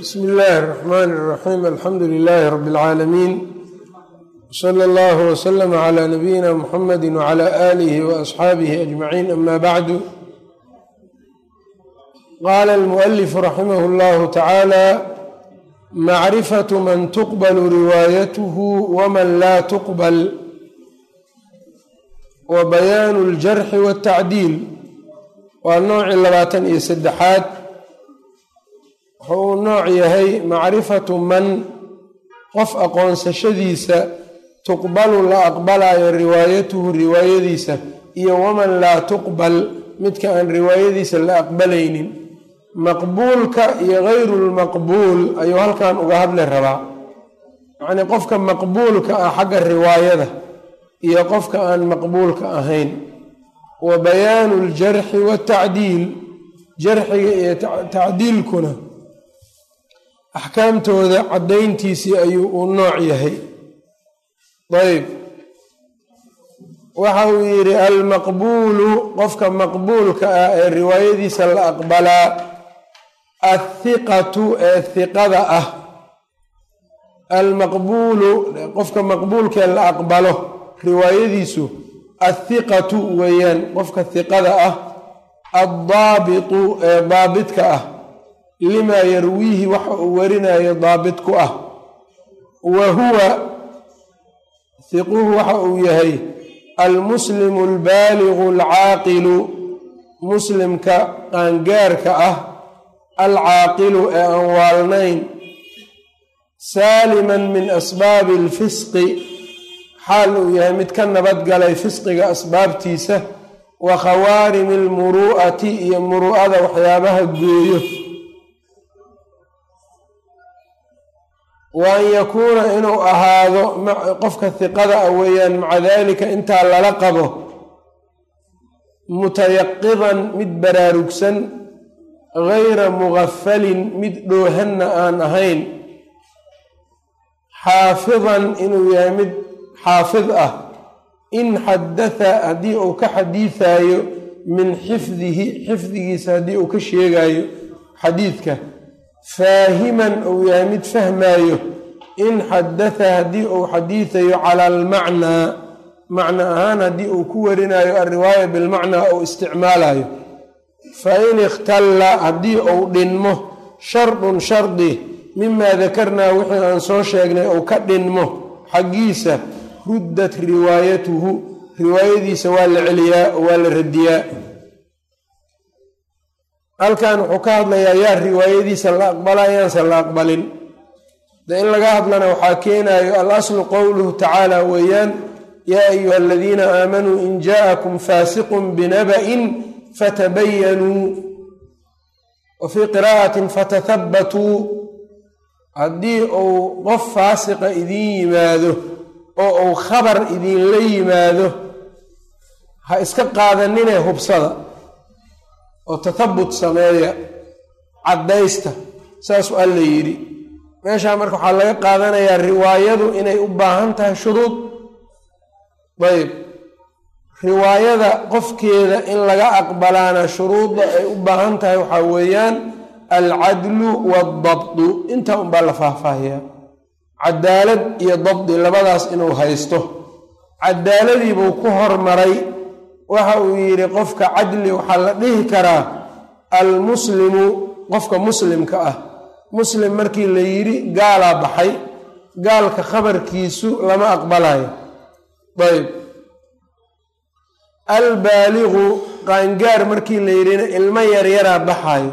bsmi illaahi الرaxmaan الraxiim alxamdu lilaahi rabi اlcaalamiin wslى اllah wslm clى nabiyina mxamadi wclى aalihi waasxaabihi ajmaciin ama bacdu qaala almualifu raximah اllahu tacaala macrifatu man tuqbalu riwaayatuhu waman laa tuqbal wa bayaanu اljarxi wاtacdiil waa noocii labaatan iyo saddexaad wuxuu uu nooc yahay macrifatu man qof aqoonsashadiisa tuqbalu la aqbalayo riwaayatuhu riwaayadiisa iyo waman laa tuqbal midka aan riwaayadiisa la aqbalaynin. Maqbuulka iyo gayru lmaqbuul ayuu halkan uga hadli rabaa. Yacnii qofka maqbuulka ah xagga riwaayada iyo qofka aan maqbuulka ahayn. Wa bayaanu ljarxi watacdiil jarxiga iyo tacdiilkuna axkaamtooda caddayntiisii ayuu uu nooc yahay. Ayb waxa uu yidhi almaqbuulu qofka maqbuulka ah ee riwaayadiisa la aqbalaa athiqatu ee hiqada ah. Almaqbuulu qofka maqbuulkaee la aqbalo riwaayadiisu athiqatu weeyaan qofka hiqada ah addaabitu ee daabitka ah limaa yarwiihi waxa uu warinayo daabit ku ah. Wa huwa hiquhu waxa uu yahay almuslimu albaaligu alcaaqilu muslimka qaangaarka ah alcaaqilu ee aan waalnayn saaliman min asbaabi alfisqi xaal uu yahay mid ka nabadgalay fisqiga asbaabtiisa wa khawaarimi almuru'ati iyo muru'ada waxyaabaha gooyo wa an yakuuna inuu ahaado qofka hiqada ah weeyaan maca daalika intaa lala qabo mutayaqidan mid baraarugsan gayra mugafalin mid dhoohanna aan ahayn xaafidan inuu yahay mid xaafid ah in xadatha haddii uu ka xadiisayo min xifdihi xifdigiisa haddii uu ka sheegayo xadiidka faahiman uu yahay mid fahmaayo in xadatha haddii uu xadiisayo cala almacnaa macno ahaan haddii uu ku warinayo alriwaaya bilmacnaa uu isticmaalayo fa in ikhtalla haddii uu dhinmo shardun shardi mimaa dakarnaa wixii aan soo sheegnay uu ka dhinmo xaggiisa ruddat riwaayatuhu riwaayadiisa waa la celiyaa waa la radiyaa halkan wuxuu ka hadlayaa yaa riwaayadiisa la aqbala yaansan la aqbalin. De in laga hadlana waxaa keenayo al aslu qowluhu tacaala weeyaan yaa ayuha aladiina aamanuu in jaa'akum faasiqun binaba'in fatabayanuu wa fii qiraa'atin fatathabbatuu. Haddii uu qof faasiqa idiin yimaado oo uu khabar idinla yimaado ha iska qaadanine hubsada oo tathabut sameeya caddaysta saasuu alla yidhi. Meeshaa marka waxaa laga qaadanayaa riwaayadu inay u baahan tahay shuruud. Ayb riwaayada qofkeeda in laga aqbalaana shuruudda ay u baahan tahay waxaa weeyaan alcadlu waaldabdu intaa unbaa la faahfaahiyaa. Cadaalad iyo dabdi labadaas inuu haysto. Cadaaladiibuu ku hormaray waxa uu yidhi qofka cadli waxaa la dhihi karaa almuslimu qofka muslimka ah. Muslim markii la yidhi gaalaa baxay. Gaalka khabarkiisu lama aqbalayo ayb albaaligu qaangaar markii la yidhina ilmo yaryaraa baxayo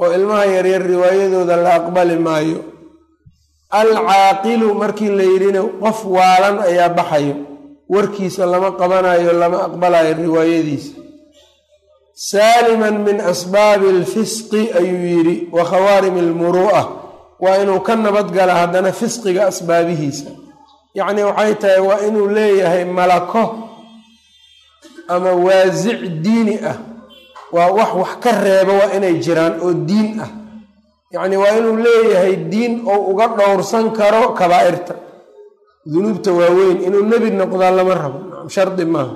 oo ilmaha yaryar riwaayadooda la aqbali maayo. Alcaaqilu markii la yidhina qof waalan ayaa baxayo warkiisa lama qabanayo lama aqbalayo riwaayadiisa. Saaliman min asbaabi alfisqi ayuu yidhi wa khawaarim almuru'a waa inuu ka nabadgala haddana fisqiga asbaabihiisa. Yacnii waxay tahay waa inuu leeyahay malako ama waasic diini ah. Waa wax wax ka reeba waa inay jiraan oo diin ah. Yacnii waa inuu leeyahay diin oo uga dhowrsan karo kabaa'irta dunuubta waaweyn inuu nebi noqdaa lama rabo. Shardi maaha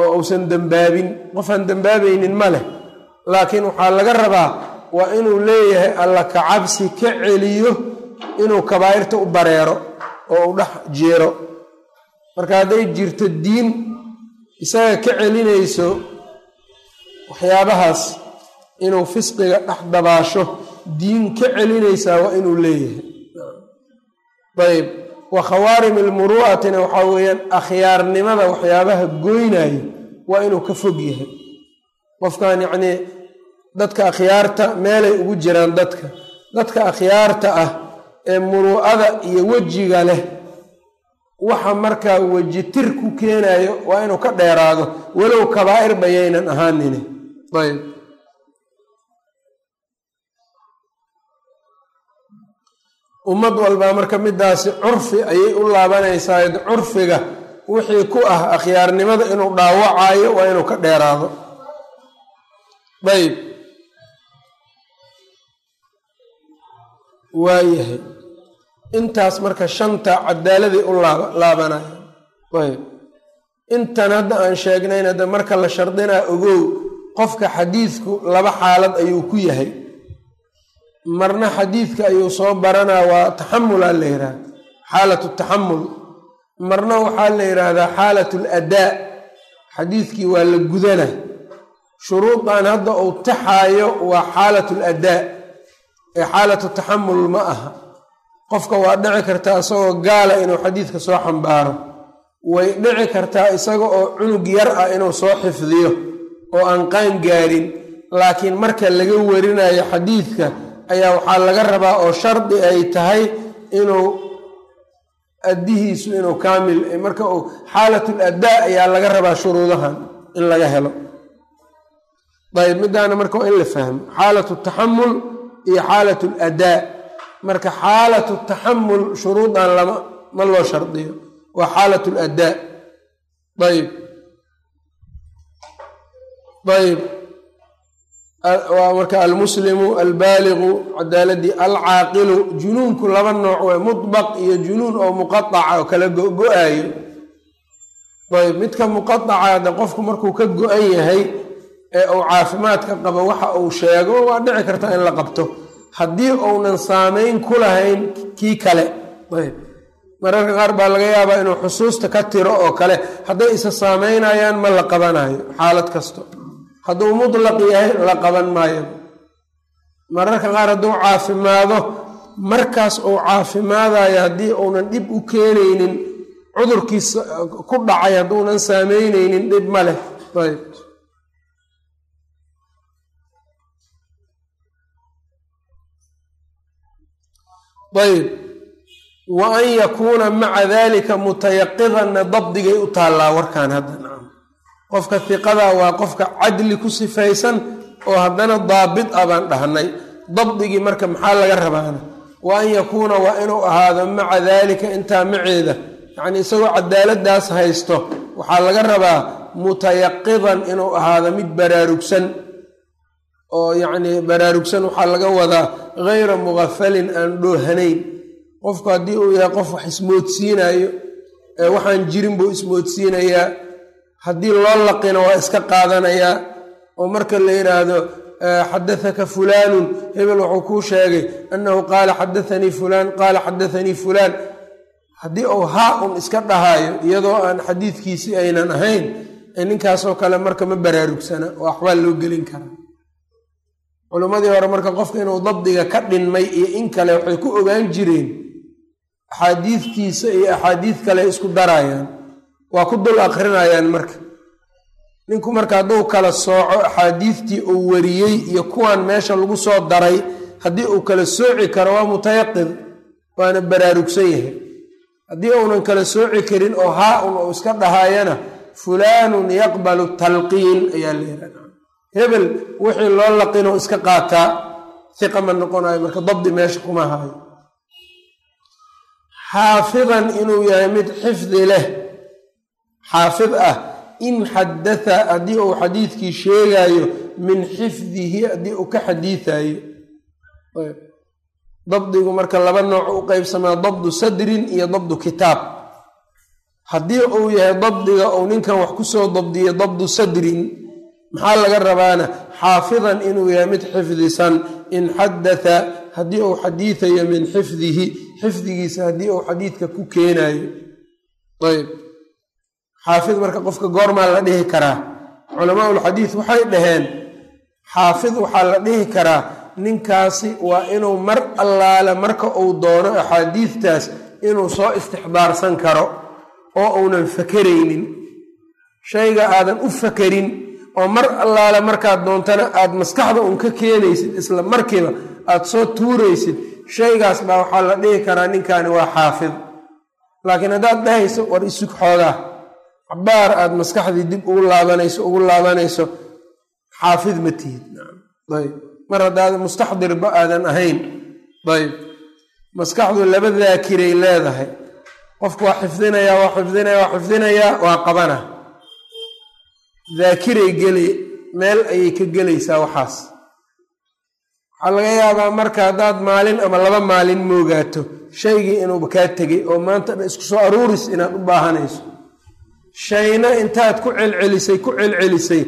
oo uusan dembaabin qofaan dembaabaynin ma leh. Laakiin waxaa laga rabaa waa inuu leeyahay alla kacabsi ka celiyo inuu kabaa'irta u bareero oo u dhex jeero. Marka hadday jirto diin isaga ka celinayso waxyaabahaas inuu fisqiga dhex dabaasho diin ka celinaysaa waa inuu leeyahay. Ayb wa khawaarim ilmuru'atina waxaa weeyaan akhyaarnimada waxyaabaha goynaya waa inuu ka fog yahay. Qofkan yacnii dadka akhyaarta meelay ugu jiraan dadka. Dadka akhyaarta ah ee muru'ada iyo wejiga leh waxa markaa weji tir ku keenayo waa inuu ka dheeraado. Walow kabaa'ir bayaynan ahaanini ayb ummad walbaa marka midaasi curfi ayay u laabanaysaa curfiga wixii ku ah akhyaarnimada inuu dhaawacayo waa inuu ka dheeraado. Ayb waayahay intaas marka shanta cadaaladay u laabanaya. Ayb intan hadda aan sheegnayn hadda marka la shardinaa ogow qofka xadiidku laba xaalad ayuu ku yahay marna xadiidka ayuu soo baranaa waa taxamulaa la yidhahda xaalatu taxamul marna waxaa la yidhaahdaa xaalat aladaa xadiidkii waa la gudana. Shuruudan hadda uu taxaayo waa xaalat aladaa ee xaalatu taxamul ma aha. Qofka waa dhici kartaa isagoo gaala inuu xadiidka soo xambaaro. Way dhici kartaa isaga oo cunug yar ah inuu soo xifdiyo oo aan qaan gaarin. Laakiin marka laga warinayo xadiidka ayaa waxaa laga rabaa oo shardi ay tahay inuu addihiisu inuu kaamil marka xaalatul adaa ayaa laga rabaa shuruudahan in laga helo. Ayb midaana marka waa in la fahmo. Xaalatu taxamul iyo xaalatu ladaa marka xaalatu taxamul shuruudan lama ma loo shardiyo. Waa xaalat ladaa ayb ayb waa marka almuslimu albaaligu cadaaladii alcaaqilu junuunku laba nooc wey muطbaq iyo junuun oo muqaaca oo kala go-go-ayo ayb midka muqaaca de qofku markuu ka go-an yahay ee uu caafimaadka qabo waxa uu sheego waa dhici karta in la qabto. Haddii uunan saameyn ku lahayn kii kale. Ayb mararka qaar baa laga yaabaa inuu xusuusta ka tiro oo kale. Hadday isa saameynayaan ma la qabanayo xaalad kasto hadduu mutlaq yahay la qaban maayo. Mararka qaar hadduu caafimaado markaas uu caafimaadayo haddii uunan dhib u keenaynin cudurkiisa ku dhacay hadduunan saameyneynin dhib ma leh. Ayb. Ayb. Wa an yakuuna maca dalika mutayaqidanna dabdigay u taallaa warkaan hadda qofka hiqada waa qofka cadli ku sifaysan oo haddana daabit a baan dhahnay dabdigii marka maxaa laga rabaana wa an yakuuna waa inuu ahaado maca daalika intaa maceeda. Yacnii isagoo cadaaladaas haysto waxaa laga rabaa mutayaqidan inuu ahaado mid baraarugsan. Oo yacnii baraarugsan waxaa laga wadaa gayra mugafalin aan dhoohanayn. Qofku haddii uu yahay qof wax ismoodsiinayo ee waxaan jirin buu ismoodsiinayaa haddii loo laqina waa iska qaadanayaa oo marka la yidhaahdo xadathaka fulaanun hebel wuxuu kuu sheegay annahu qaala xadathanii fulaan qaala xadathanii fulaan. Haddii uu haa un iska dhahaayo iyadoo aan xadiidkiisii aynan ahayn ninkaasoo kale marka ma baraarugsana oo waxbaa loo gelin karaa. Culimmadii hore marka qofka inuu dabdiga ka dhinmay iyo in kale waxay ku ogaan jireen axaadiidtiisa iyo axaadiid kale isku darayaan waa ku dul akrinayaan marka. Ninku marka hadduu kala sooco axaadiidtii uu wariyey iyo kuwan meesha lagu soo daray haddii uu kala sooci karo waa mutayaqid waana baraarugsan yahay. Haddii uunan kala sooci karin oo haa un uu iska dhahaayana fulaanun yaqbalu talqiin ayaa la yihahda hebel wixii loo laqinoo iska qaataa hiqa ma noqonayo marka dabdi meesha kuma hayo xaafidan inuu yahay mid xifdi leh xaafid ah in xadatha haddii uu xadiidkii sheegayo min xifdihi haddii uu ka xadiidayo dabdigu marka laba nooc u qeybsamaa dabdu sadrin iyo dabdu kitaab. Haddii uu yahay dabdiga uu ninkan wax ku soo dabdiyo dabdu sadrin maxaa laga rabaana? Xaafidan inuu yahay mid xifdisan in xadatha haddii uu xadiidayo min xifdihi xifdigiisa haddii uu xadiidka ku keenayo ayb xaafid marka qofka goormaa la dhihi karaa. Culamaa ulxadiid waxay dhaheen xaafid waxaa la dhihi karaa ninkaasi waa inuu mar allaale marka uu doono axaadiidtaas inuu soo istixdaarsan karo oo uunan fakeraynin shayga aadan u fakerin oo mar allaale markaad doontana aad maskaxda un ka keenaysid isla markiiba aad soo tuuraysid shaygaas baa waxaa la dhihi karaa ninkani waa xaafid. Laakiin haddaad dhahayso war isug xoogaa cabaar aad maskaxdii dib ugu laabanayso ugu laabanayso xaafid ma tihid. Ayb mar haddaad mustaxdirba aadan ahayn ayb maskaxdu laba daakiray leedahay. Qofku waa xifdinayaa waa xifdinaya waa xifdinayaa waa qabana. Daakiray geli meel ayay ka gelaysaa waxaas. Waxaa laga yaabaa marka haddaad maalin ama laba maalin moogaato shaygii inuuba kaa tegay oo maanta isku soo aruuris inaad u baahanayso shayna intaad ku celcelisay ku celcelisay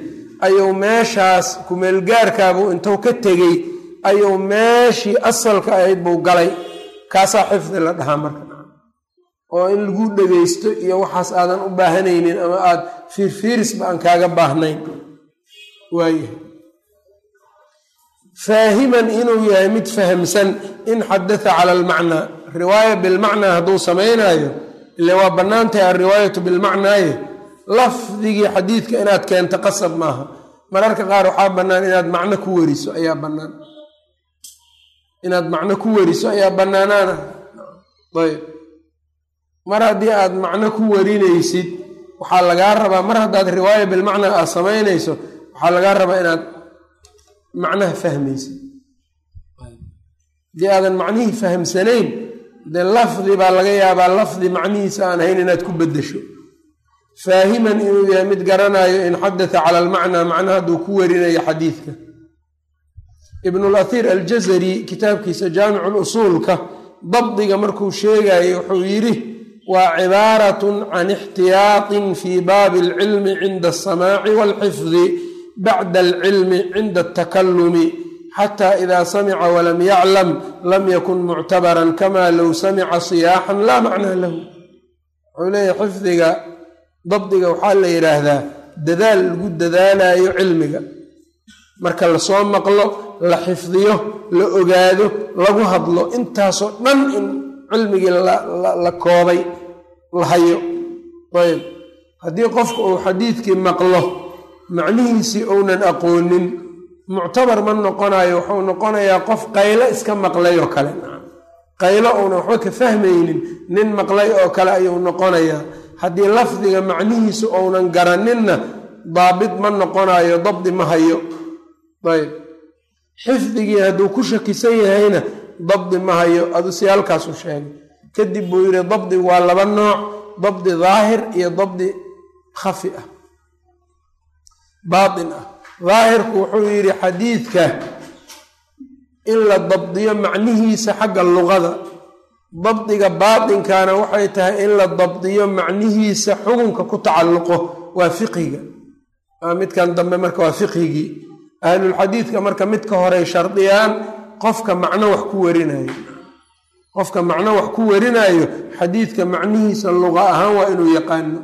ayuu meeshaas kumeelgaarkaabuu intuu ka tegey ayuu meeshii asalka ahayd buu galay. Kaasaa xifdi la dhahaa marka. Oo in lagu dhegaysto iyo waxaas aadan u baahanaynin ama aad fiirfiirisba aan kaaga baahnayn. Waayahay faahiman inuu yahay mid fahamsan in xadatha cala almacnaa riwaaya bilmacnaa hadduu samaynayo ile waa bannaan tahay alriwaayatu bilmacnaaye lafdigii xadiidka inaad keento qasab maaha. Mararka qaar waxaa bannaan inaad macno ku weriso ayaa bannaan. Inaad macno ku weriso ayaa bannaanaana. Ayb mar haddii aad macno ku warinaysid waxaa lagaa rabaa mar haddaad riwaaya bilmacnaa aad samaynayso waxaa lagaa rabaa inaad macnaha fahmaysid. Haddii aadan macnihii fahamsanayn dee lafdi baa laga yaabaa lafdi macnihiisa aan hayn inaad ku beddesho. Faahiman inuu yahay mid garanayo in xadatha cala almacnaa macnaha hadduu ku warinayo xadiidka. Ibnulahir aljazari kitaabkiisa jaamicu lusuulka dabdiga markuu sheegayo wuxuu yidhi waa cibaaratun can ixtiyaatin fii baabi alcilmi cinda alsamaaci waalxifdi bacda alcilmi cinda altakalumi xata ida samica walam yaclam lam yakun muctabaran kama low samica siyaaxan laa macnaa lahu wuxuu leeyahay xifdiga dabdiga waxaa la yidhaahdaa dadaal lagu dadaalayo cilmiga marka la soo maqlo la xifdiyo la ogaado lagu hadlo intaasoo dhan in cilmigii la koobay la hayo ayb haddii qofka uu xadiidkii maqlo macnihiisii ounan aqoonin muctabar ma noqonayo wuxuu noqonayaa qof qaylo iska maqlay oo kale. Qaylo uunan waxba ka fahmaynin nin maqlay oo kale ayuu noqonayaa. Haddii lafdiga macnihiisu ounan garaninna daabit ma noqonayo dabdi ma hayo. Ayb xifdigii hadduu ku shakisan yahayna dabdi ma hayo. Adu si halkaasu sheegay. Kadib buu yidhi dabdi waa laba nooc dabdi daahir iyo dabdi khafi ah. Baatin ah daahirku wuxuu yidhi xadiidka in la dabdiyo macnihiisa xagga luqada. Dabdiga baatinkana waxay tahay in la dabdiyo macnihiisa xukunka ku tacalluqo waa fiqiga midkan dambe marka waa fiqhigii. Ahlulxadiidka marka midka horey shardiyaan qofka macno wax ku warinayo. Qofka macno wax ku warinayo xadiidka macnihiisa luqa ahaan waa inuu yaqaano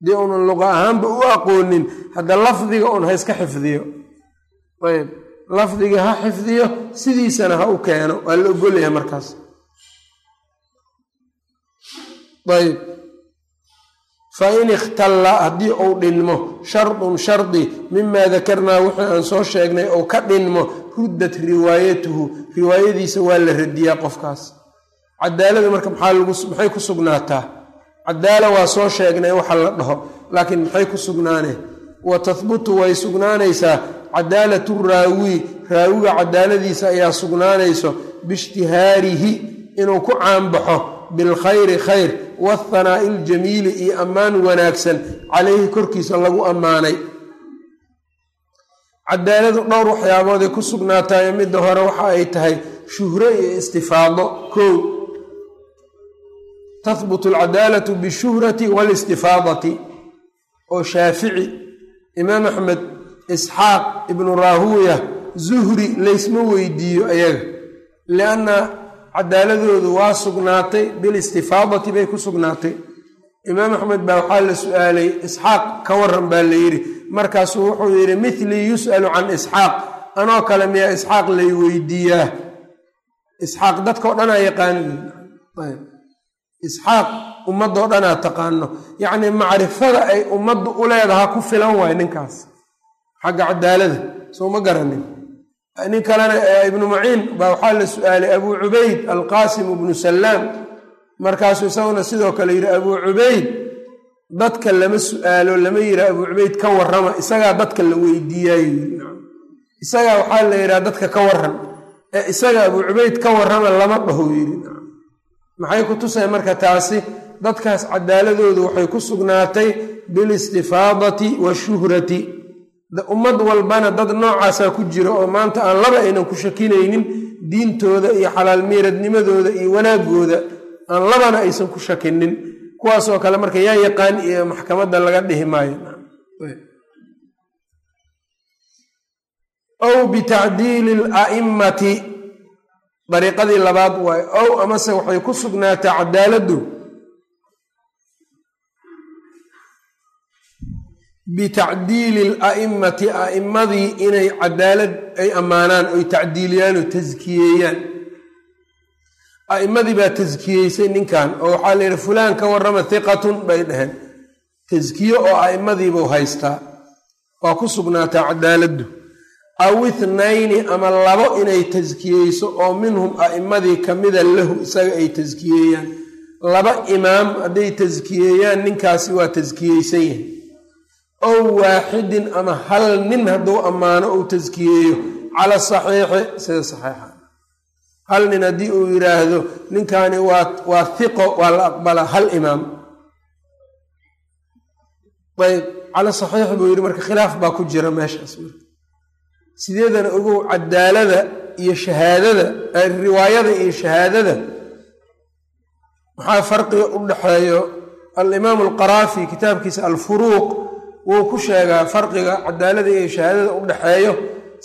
haddii uunan luqa ahaanba u aqoonin hadda lafdiga un ha iska xifdiyo. Ayb lafdiga ha xifdiyo sidiisana ha u keeno. Waa la ogolyahay markaas. Ayb. Fain ikhtalla haddii uu dhinmo shardun shardi mimaa dakarnaa wixii aan soo sheegnay ou ka dhinmo ruddat riwaayatuhu. Riwaayadiisa waa la radiyaa qofkaas. Cadaalada marka maxay ku sugnaataa cadaala waa soo sheegnay waxa la dhaho. Laakiin maxay ku sugnaaneen wa tahbutu way sugnaanaysaa. Cadaalatu raawi raawiga cadaaladiisa ayaa sugnaanayso biishtihaarihi inuu ku caanbaxo bilkhayri khayr wathanaa'i iljamiili iyo ammaan wanaagsan. Calayhi korkiisa lagu ammaanay. Cadaaladu dhowr waxyaabooday ku sugnaatayo midda hore waxa ay tahay shuhro iyo istifaado. Kow tahbutu alcadaalatu bishuhrati waalistifaadati oo shaafici imaam axmed isxaaq ibnu raahuuya zuhri laysma weydiiyo ayaga lianna cadaaladoodu waa sugnaatay bilistifaadati bay ku sugnaatay imaam axmed baa waxaa la su'aalay isxaaq ka waran baa la yidhi markaasuu wuxuu yidhi mithlii yus'alu can isxaaq anoo kale miyaa isxaaq lay weydiiyaa isxaaq dadkao dhanaa yaqaano isxaaq ummadoo dhanaa taqaano. Yacnii macrifada ay ummaddu u leedaha ku filan waay ninkaas. Xagga cadaalada soo ma garanin. Nin kalena ibnu maciin baa waxaa la su'aalay abuu cubayd alqaasim ibnu salaam markaasuu isaguna sidoo kale yidhi abuu cubayd dadka lama su'aalo lama yidhi abuu cubayd ka warrama isagaa dadka la weydiiyaayo isagaa waxaa la yidhaha dadka ka waran ee isaga abuu cubayd ka warrama lama dhaho yidhi maxay ku tusay marka taasi? Dadkaas cadaaladoodu waxay ku sugnaatay bilistifaadati washuhrati ummad walbana dad noocaasaa ku jira oo maanta aan laba aynan ku shakinaynin diintooda iyo xalaal miiradnimadooda iyo wanaagooda aan labana aysan ku shakinin kuwaasoo kale marka yaa yaqaan iyo maxkamadda laga dhihi maayo. Ow bitacdiili ala'immati dariiqadii labaad waayo ow amase waxay ku sugnaataa cadaaladdu bitacdiili ala'immati a'immadii inay cadaalad ay ammaanaan oy tacdiiliyaan oo taskiyeeyaan a'immadii baa taskiyeysay ninkan oo waxaa la yidhi fulaan ka warrama hiqatun bay dhaheen. Taskiye oo a'immadiibuu haystaa. Waa ku sugnaataa cadaaladdu aw ithnayni ama labo inay taskiyeyso oo minhum a'immadii kamida lahu isaga ay taskiyeeyaan laba imaam hadday taskiyeeyaan ninkaasi waa taskiyeysan yahay. Ow waaxidin ama hal nin hadduu ammaano uu taskiyeeyo cala saxiixi sida saxiixa. Hal nin haddii uu yidhaahdo ninkaani waa hiqo waa la aqbalaa hal imaam. Ayb cala saxiix buu yidhi marka khilaaf baa ku jira meeshaas sideedana ogow cadaalada iyo shahaadada riwaayada iyo shahaadada. Maxaa farqiga u dhexeeyo alimaamu alqaraafi kitaabkiisa alfuruuq wuu ku sheegaa farqiga cadaalada iyo shahaadada u dhexeeyo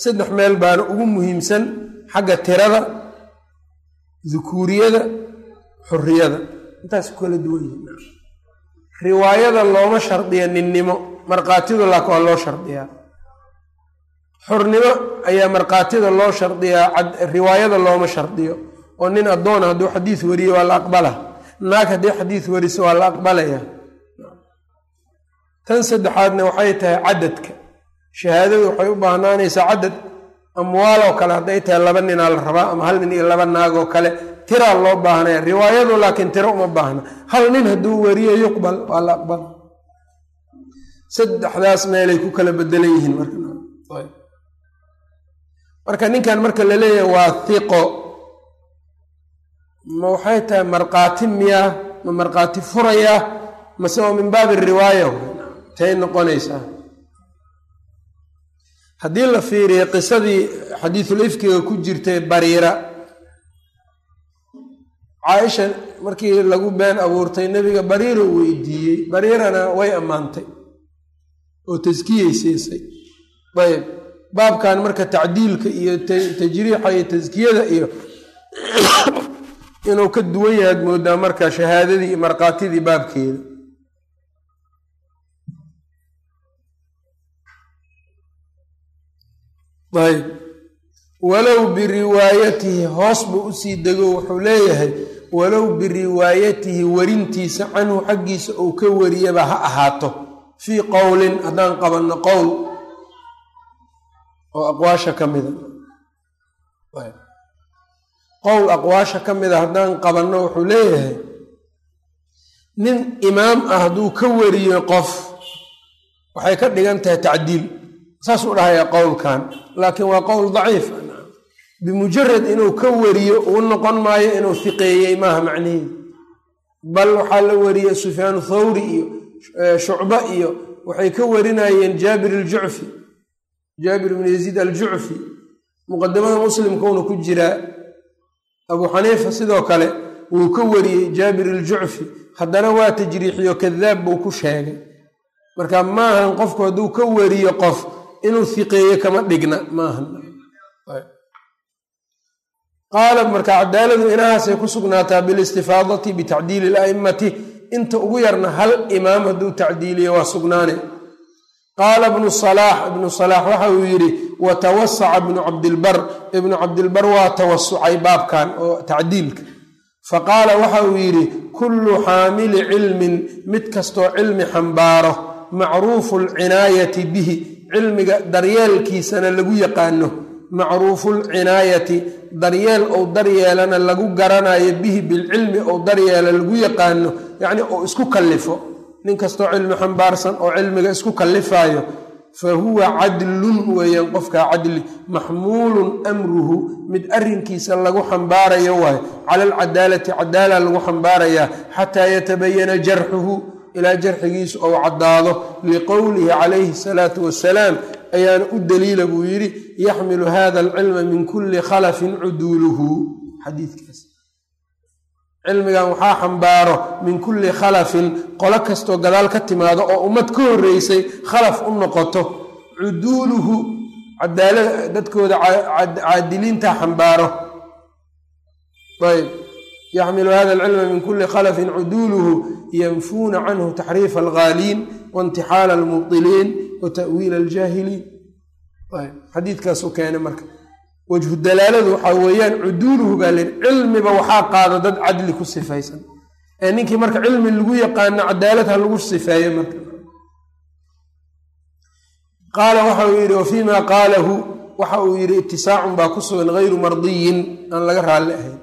saddex meel baana ugu muhiimsan xagga tirada dukuuriyada xuriyada intaas kala duwan riwaayada looma shardiya ninnimo markhaatidu waa loo shardiyaa xurnimo ayaa markhaatida loo shardiyaa riwaayada looma shardiyo. Oo nin addoona hadduu xadiis wariyo waa la aqbala. Naag haddii xadiis wariso waa la aqbalaya. Tan saddexaadna waxay tahay cadadka shahaadadu waxay u baahnaanaysaa cadad amwaaloo kale hadday tahay laba ninaa la rabaa ama hal nin iyo laba naagoo kale. Tiraa loo baahnaya riwaayadu laakiin tiro uma baahna. Hal nin hadduu wariyo yuqbal waa la aqbal saddexdaas meelay ku kala bedelan yihiin marka ninkan marka la leeyahay waa hiqo ma waxay tahay markhaati miyaa ma markhaati furayaa mase oo min baabi riwaaya tay noqonaysaa haddii la fiiriyo qisadii xadiisul ifkiga ku jirtay bariira caaisha markii lagu been abuurtay nebiga bariira weydiiyey bariirana way ammaantay oo taskiyay siisay. Ayb baabkan marka tacdiilka iyo tajriixa iyo taskiyada iyo inuu ka duwan yahaad moodaa marka shahaadadii iyo markhaatidii baabkeeda. Ayb. Walow biriwaayatihi hoos buu u sii dego wuxuu leeyahay walow biriwaayatihi warintiisa canhu xaggiisa uu ka wariyaba ha ahaato. Fii qowlin haddaan qabanno qowl oo aqwaasha ka mida. Qowl aqwaasha ka mida haddaan qabanno wuxuu leeyahay nin imaam ah hadduu ka wariyo qof waxay ka dhigan tahay tacdiil. Saasuu dhahayaa qowlkan laakiin waa qowl daciif bimujarad inuu ka wariyo uu noqon maayo inuu hiqeeyey maaha macnihiidu bal waxaa la wariyey sufyaan thawri iyo shucba iyo waxay ka warinayeen jaabir aljucfi jaabir ibnu yaziid aljucfi muqadamada muslimkuuna ku jiraa abuu xaniifa sidoo kale wuu ka wariyey jaabir aljucfi haddana waa tajriixiyo kadaab buu ku sheegay. Marka maahan qofku hadduu ka wariyo qof inuu hiqeeye kama dhigna maahan qaala marka cadaaladu inahaasay ku sugnaataa bilistifaadati bitacdiili ila'immati inta ugu yarna hal imaam hadduu tacdiiliyo waa sugnaane qaala ibnu salaax ibnu salaax waxa uu yidhi wa tawasaca ibnu cabdilbar. Ibnu cabdilbar waa tawasucay baabkan oo tacdiilka. Fa qaala waxa uu yidhi kullu xaamili cilmin mid kastoo cilmi xambaaro macruufu alcinaayati bihi. Cilmiga daryeelkiisana lagu yaqaano macruufulcinaayati daryeel ou daryeelana lagu garanayo bihi bilcilmi ou daryeela lagu yaqaano yacni ou isku kallifo nin kastoo cilmi xambaarsan oo cilmiga isku kallifaayo fa huwa cadlun weeyaan qofkaa cadli maxmuulun amruhu mid arrinkiisa lagu xambaarayo waayo cala alcadaalati cadaala lagu xambaarayaa xataa yatabayana jarxuhu ilaa jarxigiisu ou caddaado liqowlihi calayhi salaatu wasalaam ayaana u daliila buu yidhi yaxmilu hada alcilma min kulli khalafin cuduuluhu xadiidkaas cilmigan waxaa xambaaro min kulli khalafin qolo kastoo gadaal ka timaado oo ummad ka horreysay khalaf u noqoto. Cuduuluhu cadaalada dadkooda caadiliinta xambaaro. Ayb. Yaxmilu hada alcilma min kulli khalafin cuduuluhu yanfuuna canhu taxriifa alghaaliin waintixaala almubdiliin wa ta'wiila aljaahiliin. Xadiidkaasuu keenay marka wajhu dalaaladu waxaa weeyaan cuduuluhu baa layidhi cilmiba waxaa qaada dad cadli ku sifaysan. Ee ninkii marka cilmi lagu yaqaano cadaalad ha lagu sifeeyo marka. Qaala waxa uu yidhi wa qaalahu? Waxa uu yidhi itisaacun baa ku sugan hayru mardiyin aan laga raalli ahayn.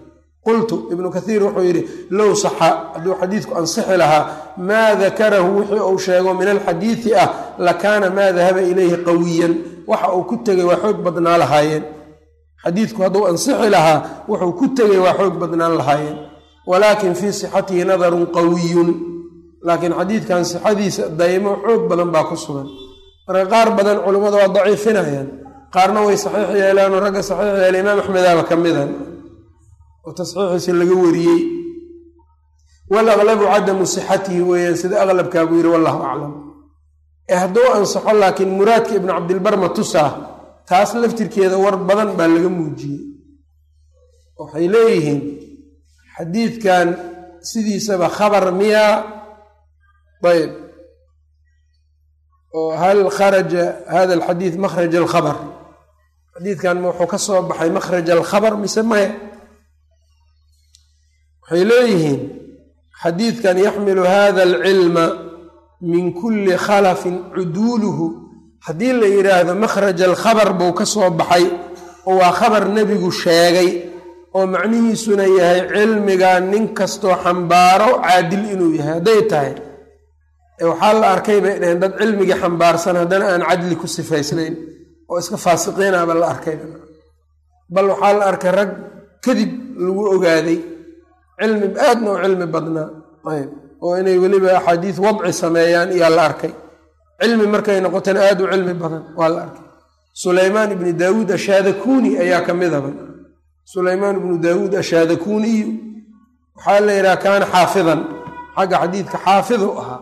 Qultu ibnu kathiir wuxuu yidhi low saxa hadduu xadiidku ansixi lahaa maa dakarahu wixii uu sheego min alxadiidi ah lakaana maa dahaba ilayhi qawiyan. Waxa uu ku tegay waa xoog badnaa lahaayeen xadiidku hadduu ansixi lahaa wuxuu ku tegay waa xoog badnaan lahaayeen. Walaakin fii sixatihi nadarun qawiyun. Laakiin xadiidkan sixadiisa daymo xoog badan baa ku sugan. Marka qaar badan culummadu waa daciifinayaan qaarna way saxiix yeelaanoo ragga saxiix yeela imaam axmedaaba ka midan oo tasxiixiisi laga wariyey. Walaqlabu cadamu sixatihi weeyaan sida aqlabkaa buu yidhi wallahu aclam. Ee hadduu ansaxo laakiin muraadka ibnu cabdilbar ma tusaa taas laftirkeeda war badan baa laga muujiyey. Waxay leeyihiin xadiidkan sidiisaba khabar miyaa ayb oo hal kharaja hada alxadiid makhraj alkhabar xadiidkan ma wuxuu ka soo baxay makhraj alkhabar mise maya waxay leeyihiin xadiidkan yaxmilu hada alcilma min kulli khalafin cuduuluhu haddii la yidhaahdo makhraj alkhabar buu ka soo baxay oo waa khabar nebigu sheegay oo macnihiisuna yahay cilmiga nin kastoo xambaaro caadil inuu yahay. Hadday tahay waxaa la arkay bay dhaheen dad cilmigii xambaarsan haddana aan cadli ku sifaysnayn oo iska faasiqiinaba la arkay. Bal waxaa la arkay rag kadib lagu ogaaday cilmi aadna u cilmi badnaa. Oo inay weliba axaadiis wadci sameeyaan iyaa la arkay cilmi markay noqotana aad u cilmi badan waa la arkay. Sulaymaan ibni daawuud ashaadakuni ayaa ka midaba sulaymaan ibnu daawuud ashaadakuniyu waxaa la yidhaha kaana xaafidan. Xagga xadiidka xaafidu ahaa.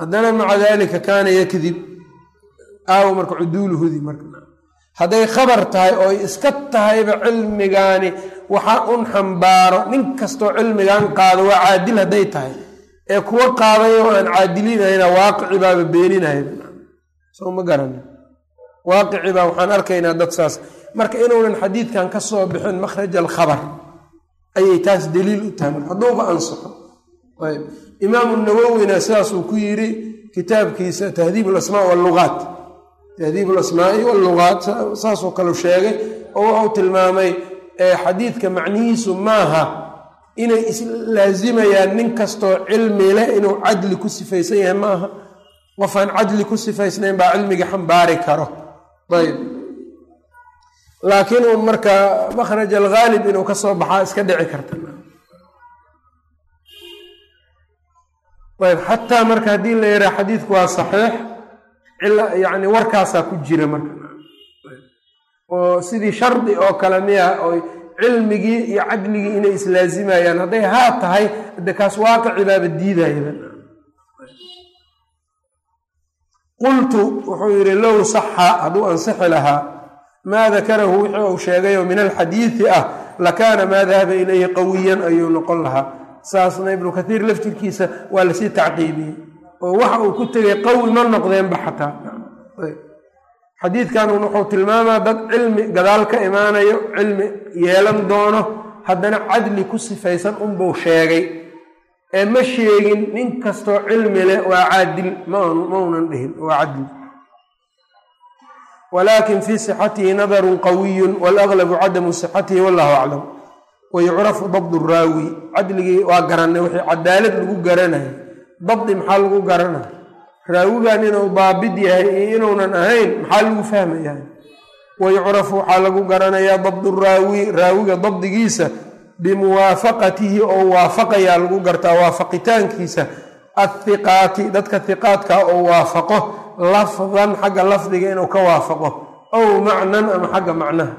Haddana maca daalika kaana yakdib. Aawo marka cuduuluhudi marka. Hadday khabar tahay ooy iska tahayba cilmigaani waxa un xambaaro. Nin kastoo cilmigan qaado waa caadil hadday tahay ee kuwa qaaday oo aan caadilinayna waaqici baaba beeninaya soo ma garani waaqici baa waxaan arkaynaa dad saas. Marka inuunan xadiidkan ka soo bixin makhraj alkhabar ayay taas daliil u tahay. Hadduuba ansaxo ayb. Imaamu nawowina sidaasuu ku yidhi kitaabkiisa tahdiib alasmaa walugaat tahdiib alasmaai walugaat saasoo kaleu sheegay oo wuxuu tilmaamay xadiidka macnihiisu maaha inay islaazimayaan nin kastoo cilmi leh inuu cadli ku sifaysan yahay maaha. Qofaan cadli ku sifaysnayn baa cilmigii xambaari karo. Ayb. Laakiin uun marka makhraj alghaalib inuu ka soo baxaa iska dhici karta ayb xataa marka haddii la yidhaha xadiidku waa saxiix yani warkaasaa ku jira marka oo sidii shardi oo kale miya cilmigii iyo cadligii inay islaazimayaan. Hadday haa tahay de kaas waaqici baaba diidayaba qultu wuxuu yidhi low saxa hadduu ansixi lahaa maa dakarahu wixii uu sheegayo min alxadiidi ah lakaana maa dahaba ilayhi qawiyan ayuu noqon lahaa. Saasna ibnu kathiir laftirkiisa waa la sii tacqiibiyey. Oo waxa uu ku tegay qawi ma noqdeenba xataa xadiidkanun wuxuu tilmaamaa dad cilmi gadaal ka imaanayo cilmi yeelan doono haddana cadli ku sifaysan unbuu sheegay. Ee ma sheegin nin kastoo cilmi leh waa caadil maunan dhihin waa cadli walaakin fii sixatihi nadarun qawiyun walaغlabu cadamu sixatihi wallahu aclam. Wayucrafu dabdu raawi. Cadligii waa garanay wixii cadaalad lagu garanaya dabdi maxaa lagu garanaya raawigan inuu daabid yahay iyo inuunan ahayn maxaa lagu fahmayaa? Wayucrafu waxaa lagu garanayaa dabdu raawi raawiga dabdigiisa bimuwaafaqatihi oo waafaqayaa lagu gartaa waafaqitaankiisa. Athiqaati dadka hiqaadka oo waafaqo lafdan xagga lafdiga inuu ka waafaqo. Ow macnan ama xagga macnaha?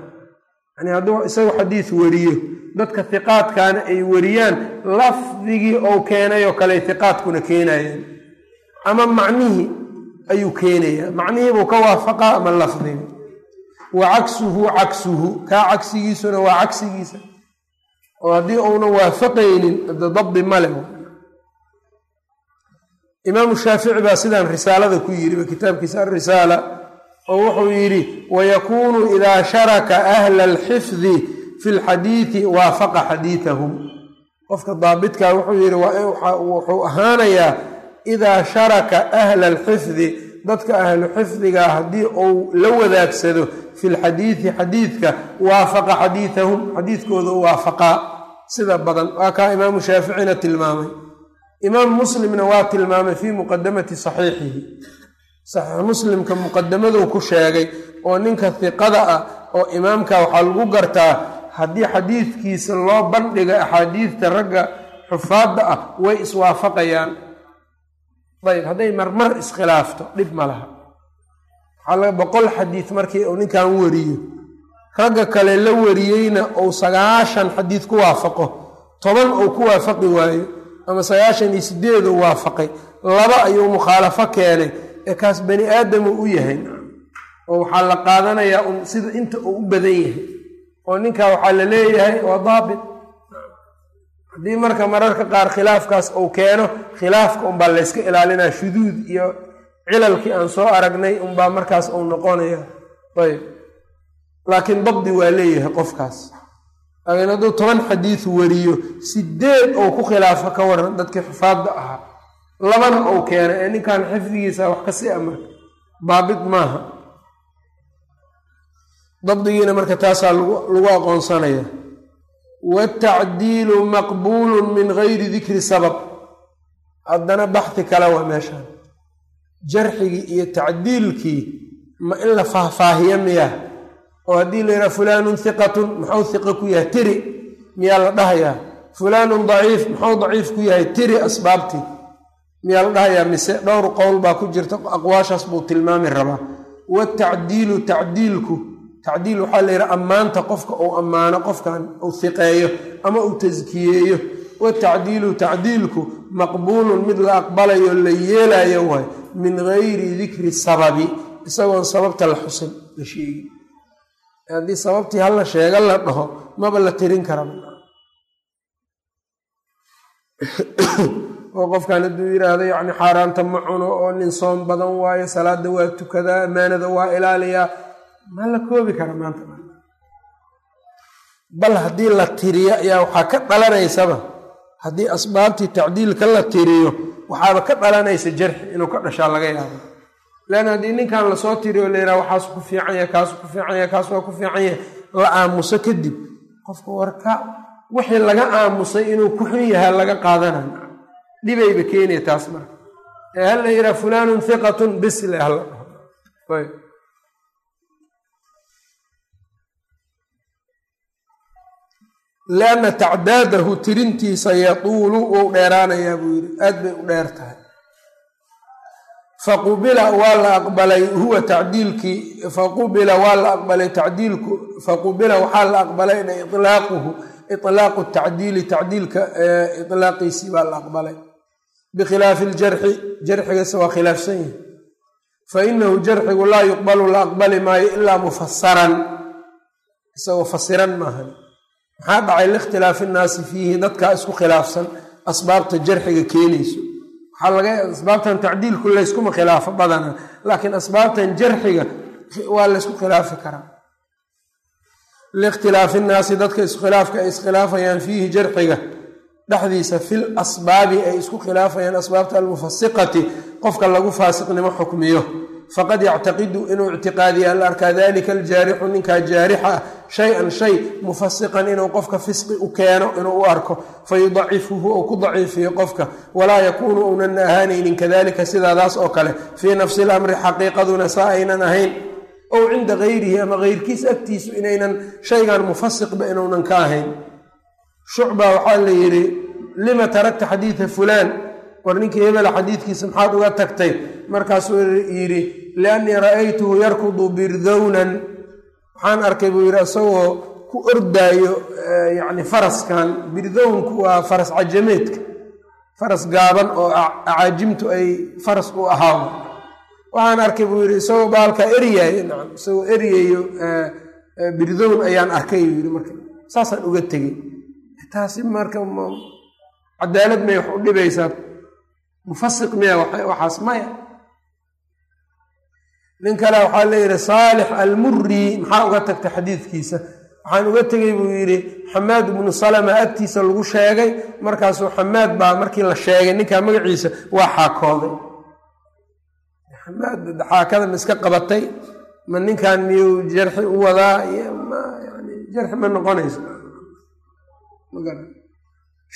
Yani hadduu isagu xadiis wariyo dadka hiqaadkaana ay wariyaan lafdigii ou keenay oo kale hiqaadkuna keenayaan ama macnihii ayuu keenayaa. Macnihiibuu ka waafaqaa ama lafdiga wa cagsuhu cagsuhu. Kaa cagsigiisuna waa cagsigiisa. Oo haddii uunan waafaqaynin dabdi male imaamu shaafici baa sidaan risaalada ku yiri kitaabkiisa alrisaala oo wuxuu yidhi wayakuunu idaa sharaka ahla alxifdi fi lxadiidi waafaqa xadiidahum qofka daabitkaa wuxuu yidhi wuxuu ahaanayaa idaa sharaka ahla alxifdi dadka ahlu xifdigaa haddii uu la wadaagsado fi lxadiidi xadiidka waafaqa xadiidahum xadiidkooda u waafaqaa sida badan waa kaa imaamu shaaficina tilmaamay imaam muslimna waa tilmaamay fii muqadamati saxiixihi saxiix muslimka muqadamaduu ku sheegay oo ninka hiqada ah oo imaamka waxaa lagu gartaa haddii xadiidkiisa loo bandhiga axaadiidta ragga xufaadda ah way iswaafaqayaan ayb hadday marmar iskhilaafto dhib ma laha. Waxaa boqol xadiid markii uu ninkan wariyo. Ragga kale la wariyeyna uu sagaashan xadiid ku waafaqo toban uu ku waafaqi waayo ama sagaashan iyo sideed uu waafaqay. Laba ayuu mukhaalafo keenay ee kaas bani aadamu u yahay. Oo waxaa la qaadanayaa sida inta uu u badan yahay. Oo ninkaa waxaa la leeyahay waa daabit haddii marka mararka qaar khilaafkaas uu keeno khilaafka unbaa layska ilaalinaa shuduud iyo cilalkii aan soo aragnay unbaa markaas uu noqonaya. Ayb. Laakiin dabdi waa leeyahay qofkaas. Laakiin hadduu toban xadiid wariyo sideed ou ku khilaafo ka waran dadkii xufaadda ahaa. Labana uu keenay ee ninkan xifdigiisa wax kasi a marka daabit maaha. Dabdigiina marka taasaa lagu aqoonsanaya watacdiilu maqbuulun min gayri dikri sabab haddana baxhi kale waa meeshaan jarxigii iyo tacdiilkii ma in la faahfaahiyo miyaa oo haddii la yidhaha fulaanun hiqatun muxuu hiqo ku yahay tiri miyaa la dhahayaa fulaanun daciif muxuu daciif ku yahay tiri asbaabtii miyaa la dhahayaa mise dhowr qowl baa ku jirta aqwaashaas buu tilmaami rabaa watacdiilu tacdiilku tacdiil waxaa la yidhaha ammaanta qofka uu ammaano qofkan uu hiqeeyo ama uu taskiyeeyo watacdiilu tacdiilku maqbuulun mid la aqbalayo la yeelayo waay min gayri dikri sababi. Isagoon sababta la xusin la sheegi. Haddii sababtii hala sheega la dhaho maba la tirin kara oo qofkan hadduu yidhaahdo yacni xaaraanta ma cuno oo nin soom badan waayo salaada waa tukadaa ammaanada waa ilaaliyaa ma la koobi kara maanta? Bal haddii la tiriyo ayaa waxaa ka dhalanaysaba haddii asbaabtii tacdiilka la tiriyo waxaaba ka dhalanaysa jarxi inuu ka dhashaa laga yaabo. Leanna haddii ninkan la soo tiriyo la yidhaha waxaasu ku fiican yahay kaasu ku fiican yahay kaas waa ku yahay la aamuso kadib qofka warka wixii laga aamusay inuu ku xun yahaa laga qaadanayo dhibayba keenaya taas marka. Ee hal la yidhaha fulaanun hiqatun bisle hala dhaho lianna tacdaadahu tirintiisa yatuulu wou dheeraanayaa buu yidhi aad bay u dheer tahay faqubila waa la aqbalay huwa tacdiilkii faqubila waa la aqbalay tacdiilku faqubila waxaa la aqbalay ilaaquhu ilaaqu tacdiili tacdiilka ilaaqiisii baa la aqbalay bikhilaafi iljarxi jarxigasa waa khilaafsan yahi fainahu jarxigu laa yuqbalu la aqbali maayo ilaa mufasaran isagoo fasiran maahan maxaa dhacay liikhtilaafi innaasi fiihi? Dadkaa isku khilaafsan asbaabta jarxiga keenayso. Asbaabtan tacdiilku layskuma khilaafo badana laakiin asbaabtan jarxiga waa laysku khilaafi karaa. Liikhtilaafi innaasi dadka iskhilaafka ay iskhilaafayaan fiihi jarxiga dhexdiisa fil asbaabi ay isku khilaafayaan asbaabta almufasiqati qofka lagu faasiqnimo xukmiyo faqad yactaqidu inuu ictiqaadiya an arkaa dalika aljaarixu ninkaa jaarixa ah shay-an shay mufasiqan inuu qofka fisqi u keeno inuu u arko fayudacifuhu ou ku daciifiyo qofka walaa yakuunu uunan ahaanaynin kadalika sidaadaas oo kale fii nafsi lamri xaqiiqaduna saa aynan ahayn ow cinda gayrihi ama keyrkiis agtiisu inaynan shaygan mufasiqba inuunan ka ahayn. Shucba waxaa la yidhi lima tarakta xadiida fulaan war ninkii hebela xadiidkiisa maxaad uga tagtay? Markaasuu yidhi liannii ra'aytuhu yarkudu birdownan. Waxaan arkay buu yidhi isagoo ku ordaayo yacni faraskan birdownku waa faras cajameedka faras gaaban oo acaajimtu ay faras u ahaado. Waxaan arkay buu yidhi isagoo baalkaa eryayo nacam isagoo eryayo birdown ayaan arkay buu yidhi marka. Saasaan uga tegey. Taasi marka cadaalad may wax u dhibaysaa mufasiq miya waxaas maya. Nin kale waxaa layidhi saalix almuri maxaa uga tagta xadiidkiisa? Waxaan uga tegey buu yidhi xamaad ibnu salama agtiisa lagu sheegay markaasuu xamaad baa markii la sheegay ninkaa magaciisa waa xaakooday. Xamaad xaakada ma iska qabatay ma ninkan miyuu jarxi u wadaa? Jarxi ma noqonayso.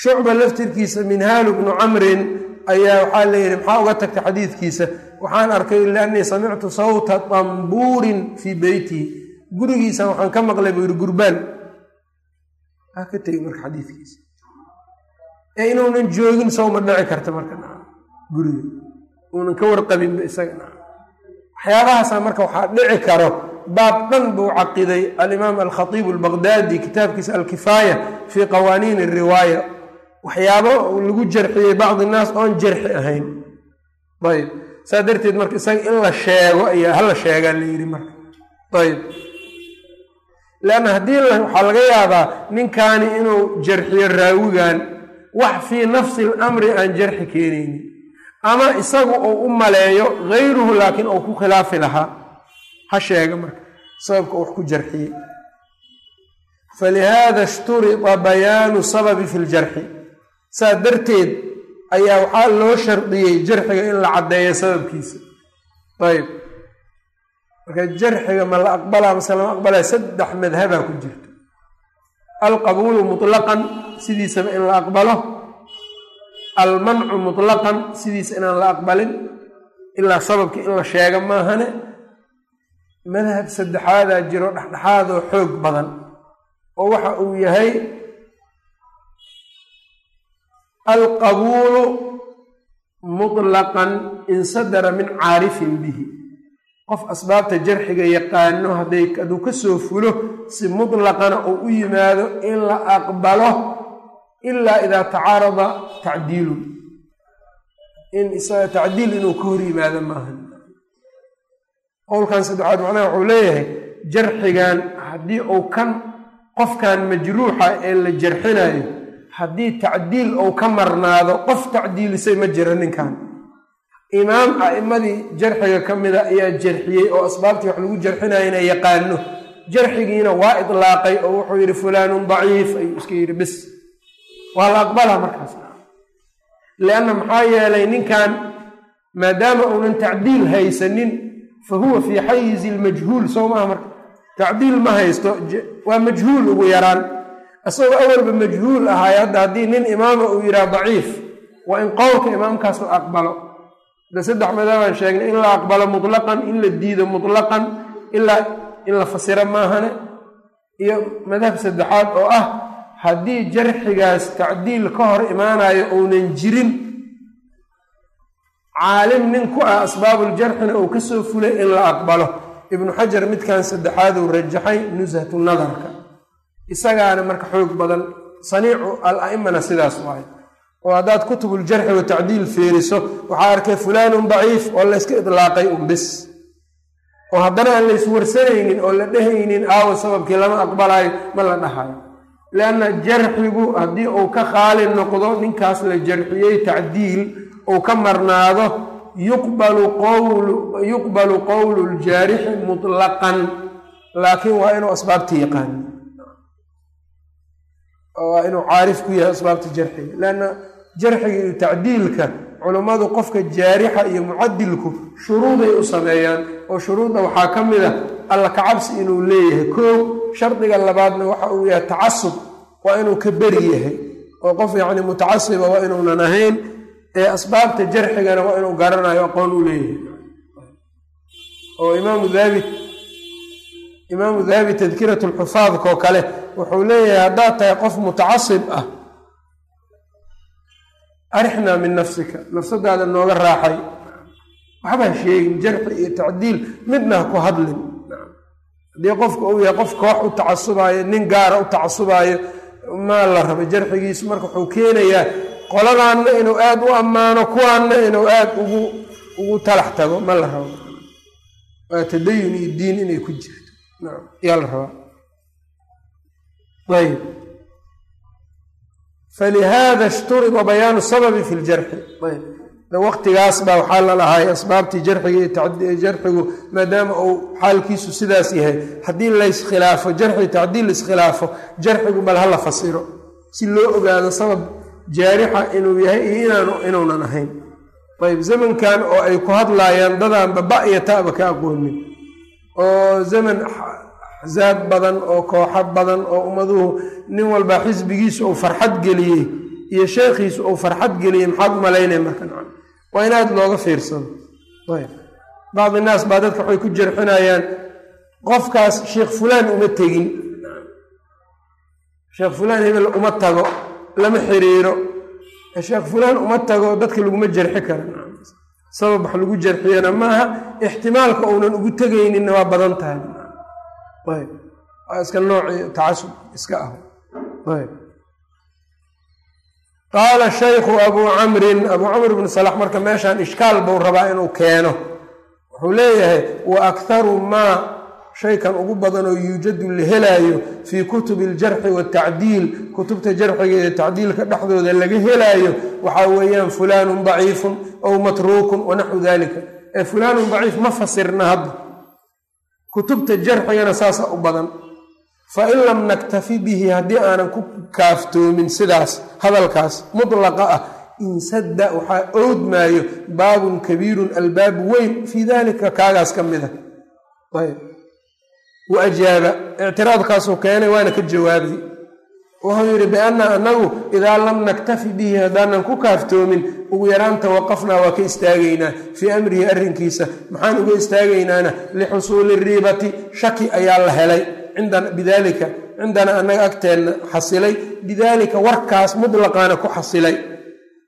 Shucba laftirkiisa minhaalu bnu camrin ayaa waxaa la yidhi maxaa uga tagta xadiidkiisa? Waxaan arkay liannii samictu sawta tambuurin fii beytihi gurigiisa waxaan ka maqlay buu yidhi gurbaan. Aa ka tegi marka xadiidkiisa. Ee inuunan joogin sawma dhici karta marka guriga. Uunan ka warqabinba isaga waxyaabahaasa marka waxaa dhici karo baab dhan buu caqiday. Alimaam alkhatiib albaqdaadi kitaabkiisa alkifaaya fii qawaaniin riwaaya waxyaabo lagu jarxiyey bacdi innaas oon jarxi ahayn. Ayb. Saa darteed marka isaga in la sheego ayaa hala sheegaa la yidhi marka. Ayb. Leanna haddii waxaa laga yaabaa ninkaani inuu jarxiyo raawigan wax fii nafsi alamri aan jarxi keenaynin. Ama isagu uu u maleeyo gayruhu laakiin uu ku khilaafi lahaa. Ha sheega marka. Sababka wax ku jarxiyey. Falihaada ishturita bayaanu sababi fi ljarxi saa darteed ayaa waxaa loo shardiyey jarxiga in la caddeeyo sababkiisa. Ayb marka jarxiga ma la aqbalaa mase lama aqbalaya saddex madhabaa ku jirto alqabuulu mutlaqan sidiisaba in la aqbalo. Almancu mutlaqan sidiisa inaan la aqbalin. Ilaa sababkii in la sheega maahane. Madhab saddexaadaa jiro dhexdhexaadoo xoog badan. Oo waxa uu yahay alqabuulu mutlaqan insadara min caarifin bihi qof asbaabta jarxiga yaqaano hadday hadduu ka soo fulo si mutlaqana uu u yimaado in la aqbalo ilaa idaa tacaarada tacdiilun in isaga tacdiil inuu ka hor yimaado maaha qowlkan saddexaad macnaha wuxuu leeyahay jarxigan haddii uu kan qofkan majruuxa ee la jarxinayo haddii tacdiil uu ka marnaado qof tacdiilisay ma jiro ninkan. Imaam a'immadii jarxiga ka mida ayaa jarxiyey oo asbaabtii wax lagu jarxinayana yaqaano jarxigiina waa idlaaqay oo wuxuu yidhi fulaanun daciif ayuu iska yidhi bis. Waa la aqbalaa markaas. Lianna maxaa yeelay ninkan maadaama uunan tacdiil haysanin fa huwa fii xayizi lmajhuul soo maaha marka. Tacdiil ma haysto waa majhuul ugu yaraan isagoo awalba majhuul ahaay hadda haddii nin imaama uu yidhaha daciif waa in qowlka imaamkaas la aqbalo. Da saddex madaabaan sheegnay in la aqbalo mutlaqan in la diido mutlaqan ilaa in la fasiro maahane. Iyo madhab saddexaad oo ah haddii jarxigaas tacdiil ka hor imaanayo uunan jirin caalim nin ku ah asbaabuljarxina uu ka soo fulay in la aqbalo. Ibnu xajar midkan saddexaaduu rajaxay nushatu nadarka isagaana marka xoog badan. Saniicu al a'imana sidaas waayo oo haddaad kutubuljarxi wa tacdiil fiiriso waxaa arkay fulaanun daciif oo layska idlaaqay un bis. Oo haddana aan layswarsanaynin oo la dhehaynin aawo sababkii lama aqbalaayo ma la dhahayo. Lianna jarxigu haddii uu ka khaali noqdo ninkaas la jarxiyey tacdiil uu ka marnaado yuqbalu qowlu ljaarixi mutlaqan. Laakiin waa inuu asbaabta yaqaano waa inuu caarif ku yahay asbaabta jarxiga leanna jarxiga iyo tacdiilka culummadu qofka jaarixa iyo mucadilku shuruuday u sameeyaan oo shuruudda waxaa ka mid a alla kacabsi inuu leeyahay. Koo shardiga labaadna waxa uu yahay tacasub waa inuu ka beri yahay oo qof yacni mutacasiba waa inuunan ahayn ee asbaabta jarxigana waa inuu garanayo aqoon u leeyahay. Oo imaamu dahabi imaamu dahabi tadkirat lxufaadka oo kale wuxuu leeyahay haddaad tahay qof mutacasib ah arixnaa min nafsika nafsadaada nooga raaxay. Waxbaa sheegin jarxi iyo tacdiil midna ha ku hadlin. Haddii qofka uu yahay qof koox u tacasubaayo nin gaara u tacasubaayo maa la raba jarxigiisu marka wuxuu keenayaa qoladaanna inuu aada u ammaano kuwaanna inuu aada ugu ugu talax tago ma la rabo waa tadayun iyo diin inay ku nacam yaa la rabaa? Ayb falihaada ishturida bayaanu sababi fi ljarxi waqtigaas baa waxaa la lahay asbaabtii jarxiga iyo jarxigu maadaama uu xaalkiisu sidaas yahay. Haddii layskhilaafo jarxi tacdiil iskhilaafo jarxigu bal hala fasiro. Si loo ogaado sabab jaarixa inuu yahay iyo inaanu inuunan ahayn. Ayb zamankan oo ay ku hadlaayaan dadaanba ba iyo ta'ba ka aqoonin oo zaman axsaab badan oo kooxo badan oo ummaduhu nin walba xisbigiisu uu farxad geliyey iyo sheekhiisu uu farxad geliyey maxaad u malaynaya marka waa in aada looga fiirsado ayb. Bacdi naas baa dadka waxay ku jarxinayaan qofkaas sheekh fulaan uma tegin. Sheekh fulaan hebel uma tago lama xiriiro. Sheekh fulaan uma tago dadka laguma jarxi kara sabab wax lagu jarxiyana maaha ixtimaalka uunan ugu tegayninna waa badan tahay. Iska noocii tacasub iska ah qaala shaykhu abuu camrin abuu camr bnu salax marka meeshaan ishkaal buu rabaa inuu keeno. Wuxuu leeyahay wa akharu maa shaykan ugu badanoo yuujadu la helaayo fii kutubi aljarxi waatacdiil kutubta jarxiga iyo tacdiilka dhexdooda laga helaayo waxaa weeyaan fulaanun daciifun ow matruukun wanaxwu dalika ee fulaanun daciif ma fasirna hadda kutubta jarxigana saasa u badan. Fain lam naktafi bihi haddii aanan ku kaaftoomin sidaas hadalkaas mutlaqa ah insadda waxaa oodmaayo baabun kabiirun albaab weyn fii dalika kaagaas ka mida ayb wa ajaaba ictiraadkaasuu keenay waana ka jawaabay. Wuxuu yidhi bianna anagu idaa lam naktafi bihi haddaanan ku kaaftoomin ugu yaraan tawaqafnaa waa ka istaagaynaa fii amrihi arrinkiisa. Maxaan uga istaagaynaana? Lixusuuli riibati shaki ayaa la helay. Bidalika cindana annaga agteenna xasilay. Bidaalika warkaas mutlaqaana ku xasilay.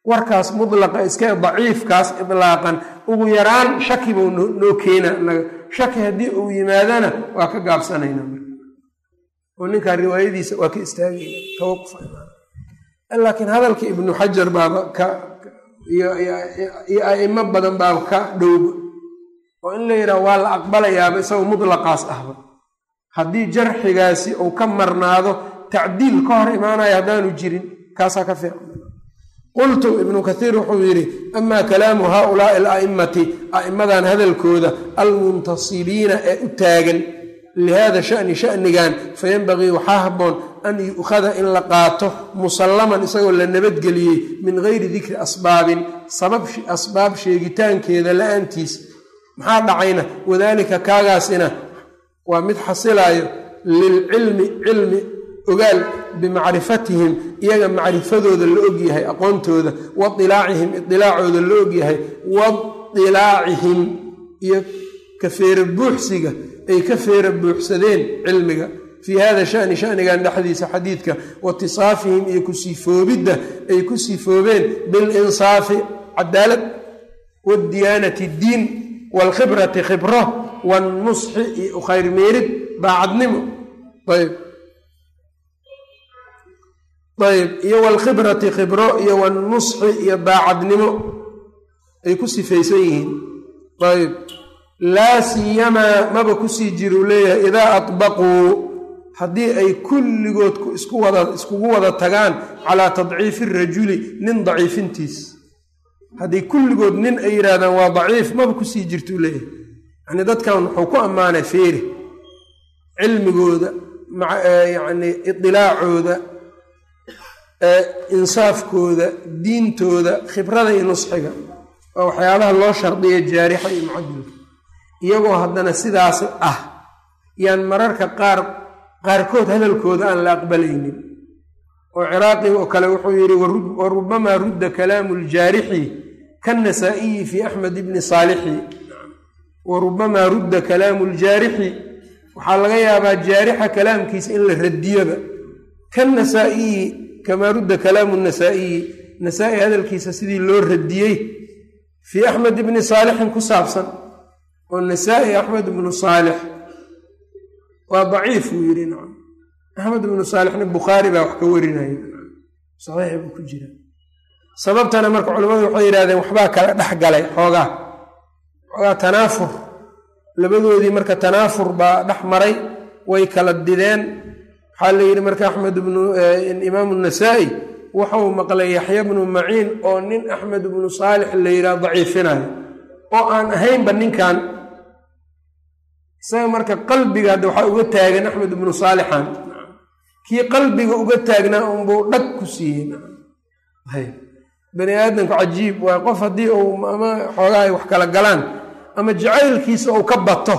Warkaas mutlaqa iska daciifkaas idlaaqan ugu yaraan shaki buu noo keena annaga shaki haddii uu yimaadana waa ka gaabsanayna oo ninkaa riwaayadiisa waa ka istaagayna tawaquf laakiin hadalka ibnu xajar baaba ka iyo a'imo badan baaba ka dhowba. Oo in la yidhaha waa la aqbalayaaba isagoo mutlaqaas ahba. Haddii jarxigaasi uu ka marnaado tacdiil ka hor imaanayo haddaanu jirin kaasaa ka fiican qultu ibnu kathiir wuxuu yidhi amaa kalaamu haaulaai ala'immati a'immadan hadalkooda almuntasibiina ee u taagan lihada shani shanigan fayenbagii waxaa habboon an yu'khada in la qaato musallaman isagoo la nabadgeliyey min gayri dikri asbaabin asbaab sheegitaankeeda la'aantiis. Maxaa dhacayna? Wadaalika kaagaasina waa mid xasilaayo lilcilmi cilmi ogaal bimacrifatihim iyaga macrifadooda la ogyahay aqoontooda wailaacihim idilaacooda la ogyahay wailaacihim iyo kafeera buuxsiga ay ka feera buuxsadeen cilmiga. Fii hada shani shanigan dhexdiisa xadiidka waitisaafihim iyo ku sifoobidda ay ku sifoobeen bilinsaafi cadaalad wadiyaanati diin waalkhibrati khibro wannusxi iyo ukhayrmeerid baacadnimo. Ayb ayb iyo waalkhibrati khibro iyo wannusxi iyo daacadnimo ay ku sifaysan yihiin. Ayb laa siyamaa maba ku sii jiruu leeyahay idaa adbaquu haddii ay kulligood iskugu wada tagaan calaa tadciifi rajuli nin daciifintiis. Haddii kulligood nin ay yidhaahdaan waa daciif maba ku sii jirtuu leeyahay. Yacni dadkan wuxuu ku ammaanay feeri cilmigooda yacni idilaacooda insaafkooda diintooda khibrada iyo nusxiga waa waxyaabaha loo shardiya jaarixa iyo mucadilka iyagoo haddana sidaas ah yaan mararka qaar qaarkood hadalkooda aan la aqbalaynin. Oo ciraaqi oo kale wuxuu yidhi wa rubamaa rudda kalaamu ljaarixi kanasaa'iyi fii axmed ibni saalixi. Wa rubamaa rudda kalaamu ljaarixi waxaa laga yaabaa jaarixa kalaamkiisa in la radiyoba kanasaa'iyi kamaa rudda kalaamu nasaa'iyi nasaa-i hadalkiisa sidii loo radiyey fii axmed ibni saalixin ku saabsan oo nasaa-i axmed ibnu saalix. Waa daciif buu yidhi nacam axmed ibnu saalixna bukhaari baa wax ka warinaya saxiix buu ku jira. Sababtana marka culimmadu waxay yidhahdeen waxbaa kala dhex galay xoogaa. Xoogaa tanaafur. Labadoodii marka tanaafur baa dhex maray way kala dideen waxaa la yidhi marka axmed ibnu imaamu nasaa-i wuxuu maqlay yaxya bnu maciin oo nin axmed ibnu saalix la yidhaha daciifinayo. Oo aan ahaynba ninkan isaga marka qalbiga hadda waxaa uga taagan axmed ibnu saalixan kii qalbiga uga taagnaa unbuu dhag ku siiyey. Bani aadamku cajiib waa qof haddii uu ama xoogaa ay wax kala galaan ama jacaylkiisa uu ka bato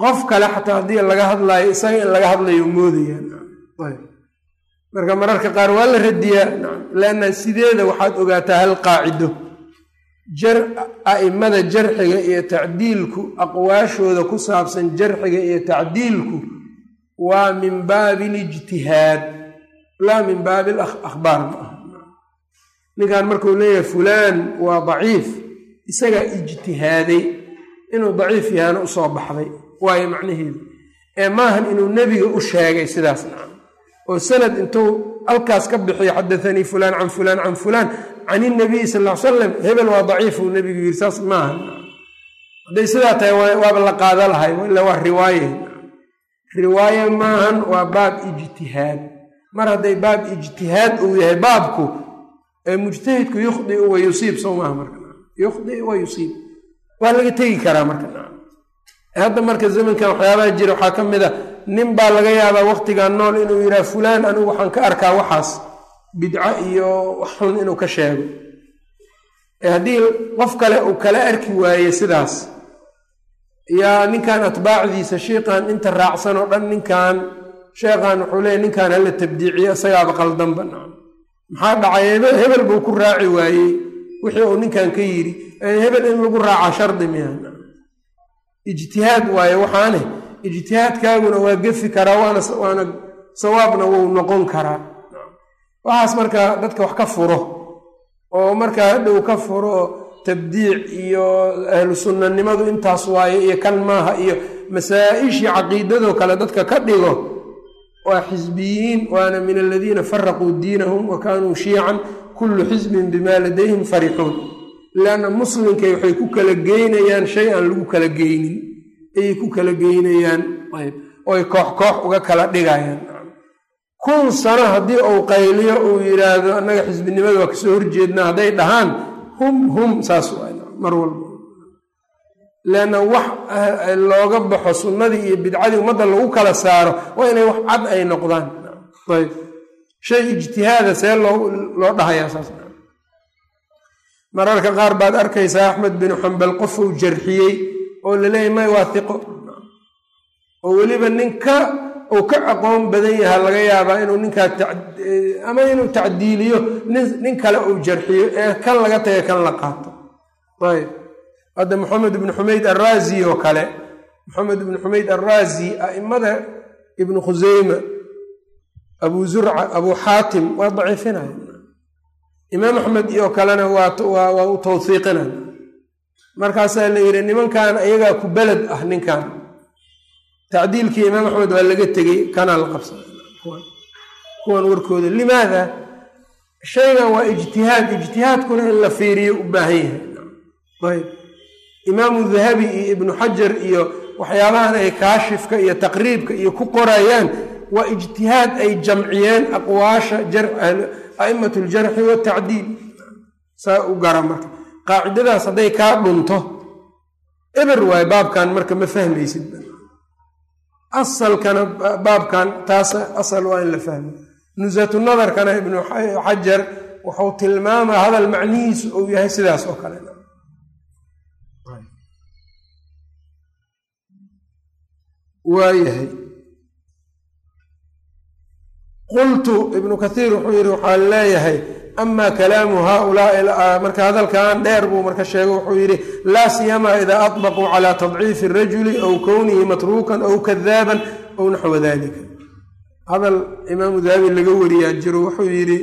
qof kale xataa haddii laga hadlaayo isaga in laga hadlayo moodayaan marka mararka qaar waa la radiyaa leanna sideeda waxaad ogaataa hal qaacido. Jar a'imada jarxiga iyo tacdiilku aqwaashooda ku saabsan jarxiga iyo tacdiilku waa min baabi lijtihaad laa min baabi akhbaar ma aha. Ninkan markuu leeyahay fulaan waa daciif isagaa ijtihaaday inuu daciif yahaana u soo baxday waayo macnaheedu ee maahan inuu nebiga u sheegay sidaas. Nacam oo sanad intuu halkaas ka bixiyo xadaanii fulaan can fulaan can fulaan can inabiyi sal ly salam hebel waa daciif uu nebigu yiri saas maaha hadday sidaa tahay waaba la qaada lahay ila waa riwaaye. Riwaaye maahan waa baab ijtihaad. Mar hadday baab ijtihaad uu yahay baabku mujtahidku yukhdiu wa yusiib soo maaha marka. Yukhdi wa yusiib. Waa laga tegi karaa marka hadda marka zamankan waxyaabaha jira waxaa ka mid a nin baa laga yaabaa waqtigan nool inuu yidhaha fulaan anigu waxaan ka arkaa waxaas bidco iyo wax xun inuu ka sheego. Haddii qof kale uu kala arki waaye sidaas yaa ninkan atbaacdiisa shiikan inta raacsan oo dhan ninkan sheekhan wuxuu leeya ninkan hala tabdiiciye isagaaba qaldanba maxaa dhacay? Hebel buu ku raaci waayey wixii uu ninkan ka yidhi. Hebel in lagu raaca shardi miya ijtihaad waaye waxaane ijtihaadkaaguna waa gefi karaa waana sawaabna wuu noqon karaa. Waxaas markaa dadka wax ka furo oo markaa hadhow ka furo tabdiic iyo ahlu sunnanimadu intaas waaye iyo kan maaha iyo masaa-ishii caqiidadoo kale dadka ka dhigo waa xisbiyiin waana min aladiina faraquu diinahum wa kaanuu shiican kullu xisbin bimaa ladayhim farixuun leanna muslimkay waxay ku kala geynayaan shay aan lagu kala geynin ayay ku kala geynayaan oy koox koox uga kala dhigayaan kun sano haddii uu qayliyo uu yidhaahdo annaga xisbinimada waa ka soo horjeednaa hadday dhahaan hum hum saas mar walba leanna wax looga baxo sunnadii iyo bidcadii ummadda lagu kala saaro waa inay wax cad ay noqdaan ayb shay ijtihaada see loo dhahayaa saas mararka qaar baad arkaysaa axmed binu xambal qof uu jarxiyey oo laleeyahy may waa hiqo oo weliba ninka uu ka aqoon badan yaha laga yaabaa inuu ninkaa ama inuu tacdiiliyo nin kale uu jarxiyo ee kan laga taga kan la qaato. Ayb hadda maxamed ibnu xumayd arraazi oo kale maxamed ibnu xumayd arraazi a'immada ibnu khuseyma abuu zurca abuu xaatim waa daciifinaya imaam axmed iyo kalena waa u tawhiiqinay markaasaa la yidhi nimankan iyagaa ku beled ah ninkan tacdiilkii imaam axmed waa laga tegey kanaa la qabsaday kuwan warkooda. Limaada? Shaygan waa ijtihaad. Ijtihaadkuna in la fiiriyo u baahan yahay. Ayb. Imaamu dahabi iyo ibnu xajar iyo waxyaabahan ay kaashifka iyo taqriibka iyo ku qorayaan waa ijtihaad ay jamciyeen aqwaasha a'imat ljarxi watacdiil saa u gara marka qaacidadaas hadday kaa dhunto eber waayo baabkan marka ma fahmaysid. Asalkana baabkan taas asal waa in la fahmo. Nusatu nadarkana ibnu xajar wuxuu tilmaamaa hadal macnihiisu uu yahay sidaas oo kale. Waayahay qultu ibnu kathiir wuxuu yidhi waxaan leeyahay ama kalaamu haaulaai ah, marka hadalkan dheer buu marka sheegay wuxuu yidhi laa siyamaa idaa aطbaquu calaa tadciifi rajuli aw kownihi matruukan aw kadaaban aw naxwa dalika hadal imaamu dahabi laga wariyaa jiro wuxuu yidhi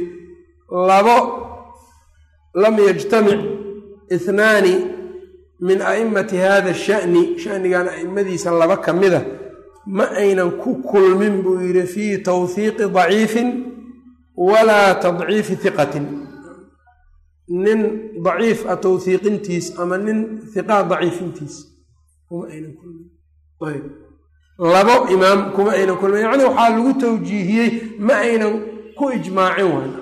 labo lam yajtamic ihnaani min a'immati hada shani. Shanigan a'immadiisa laba ka mida ah ma aynan ku kulmin buu yidhi fii tawhiiqi daciifin walaa tadciifi hiqatin nin daciif a tawhiiqintiis ama nin hiqaa daciifintiis kuma aynan kulmin. Ayb. Labo imaam kuma aynan kulmin. Yacni waxaa lagu tawjiihiyey ma aynan ku ijmaacin wayn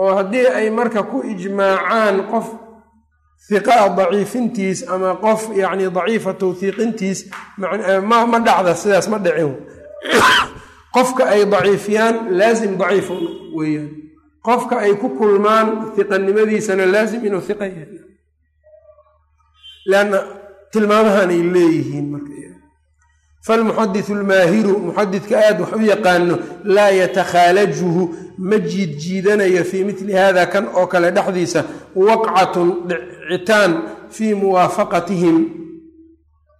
oo haddii ay marka ku ijmaacaan qof hiqaa daciifintiis ama qof yacni daciifa tawhiiqintiis ma dhacda sidaas ma dhicin. Qofka ay daciifiyaan laasim daciif weeyaan. Qofka ay ku kulmaan hiqanimadiisana laasim inuu hiqa yahay. Leanna tilmaamahanay leeyihiin marka falmuxadisu almaahiru muxadidka aad wax u yaqaano laa yatakhaalajuhu ma jiidjiidanayo fii mitli hada kan oo kale dhexdiisa waqcatun dhicitaan fii muwaafaqatihim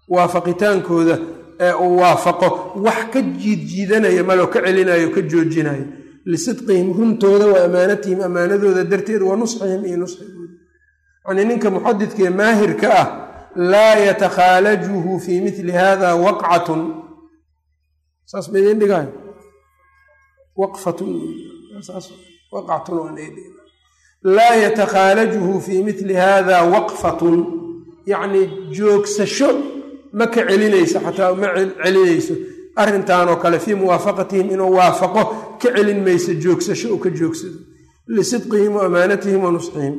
waafaqitaankooda ee uu waafaqo wax ka jiidjiidanaya maloo ka celinayo ka joojinayo lisidqihim runtooda wa amaanatihim amaanadooda darteed wa nusxihim iyo nusxigooda yacnii ninka muxadidka ee maahirka ah laa yatakhaalajuhu fii mitli hada waqcatun saas ma idin dhigaayo waqfatun waqcatun waan laa yatakhaalajuhu fii mitli hada waqfatun yacnii joogsasho ma ka celinayso xataa ma celinayso arrintanoo kale fii muwaafaqatihim inuu waafaqo ka celin mayso joogsasho uu ka joogsado lisidqihim wa amaanatihim wa nusxihim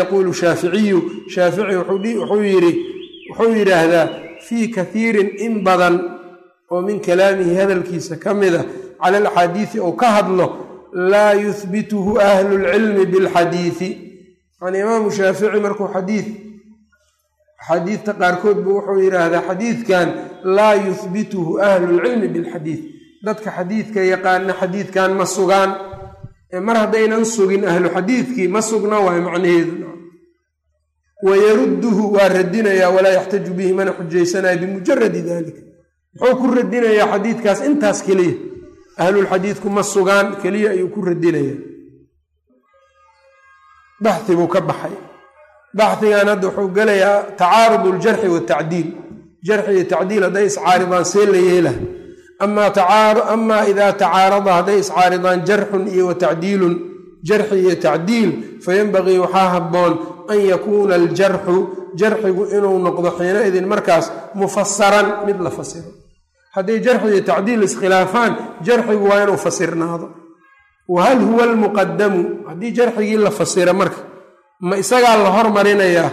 yaquulu shaaficiyu shaafici wuxuu yidhaahdaa fii kathiirin in badan oo min kalaamihi hadalkiisa ka mida cala alaxaadiisi ou ka hadlo laa yuhbituhu ahlu lcilmi bilxadiisi yani imaamu shaafici markuu xadiid xadiidta qaarkood buu wuxuu yidhaahdaa xadiidkan laa yuhbituhu ahlu lcilmi bilxadiid dadka xadiidka yaqaana xadiidkan ma sugaan mar haddaynan sugin ahlu xadiidkii ma sugna waayo macnaheedu. Wayarudduhu waa radinayaa walaa yaxtaju bihi mana xujaysanaya bimujaradi dalika muxuu ku radinayaa xadiidkaas intaas keliya. Ahlulxadiidku ma sugaan keliya ayuu ku radinayaa baxi buu ka baxay. Baxigan hadda wuxuu gelayaa tacaarud ljarxi watacdiil jarxi iyo tacdiil hadday iscaaridaan see la yeela amaa idaa tacaarada hadday iscaaridaan jarxun iyo wa tacdiilun jarxi iyo tacdiil fayenbagii waxaa habboon an yakuuna aljarxu jarxigu inuu noqdo xiinaidin markaas mufasaran mid la fasiro hadday jarxi iyo tacdiil iskhilaafaan jarxigu waa inuu fasirnaado wahal huwa almuqadamu haddii jarxigii la fasira marka ma isagaa la hormarinayaa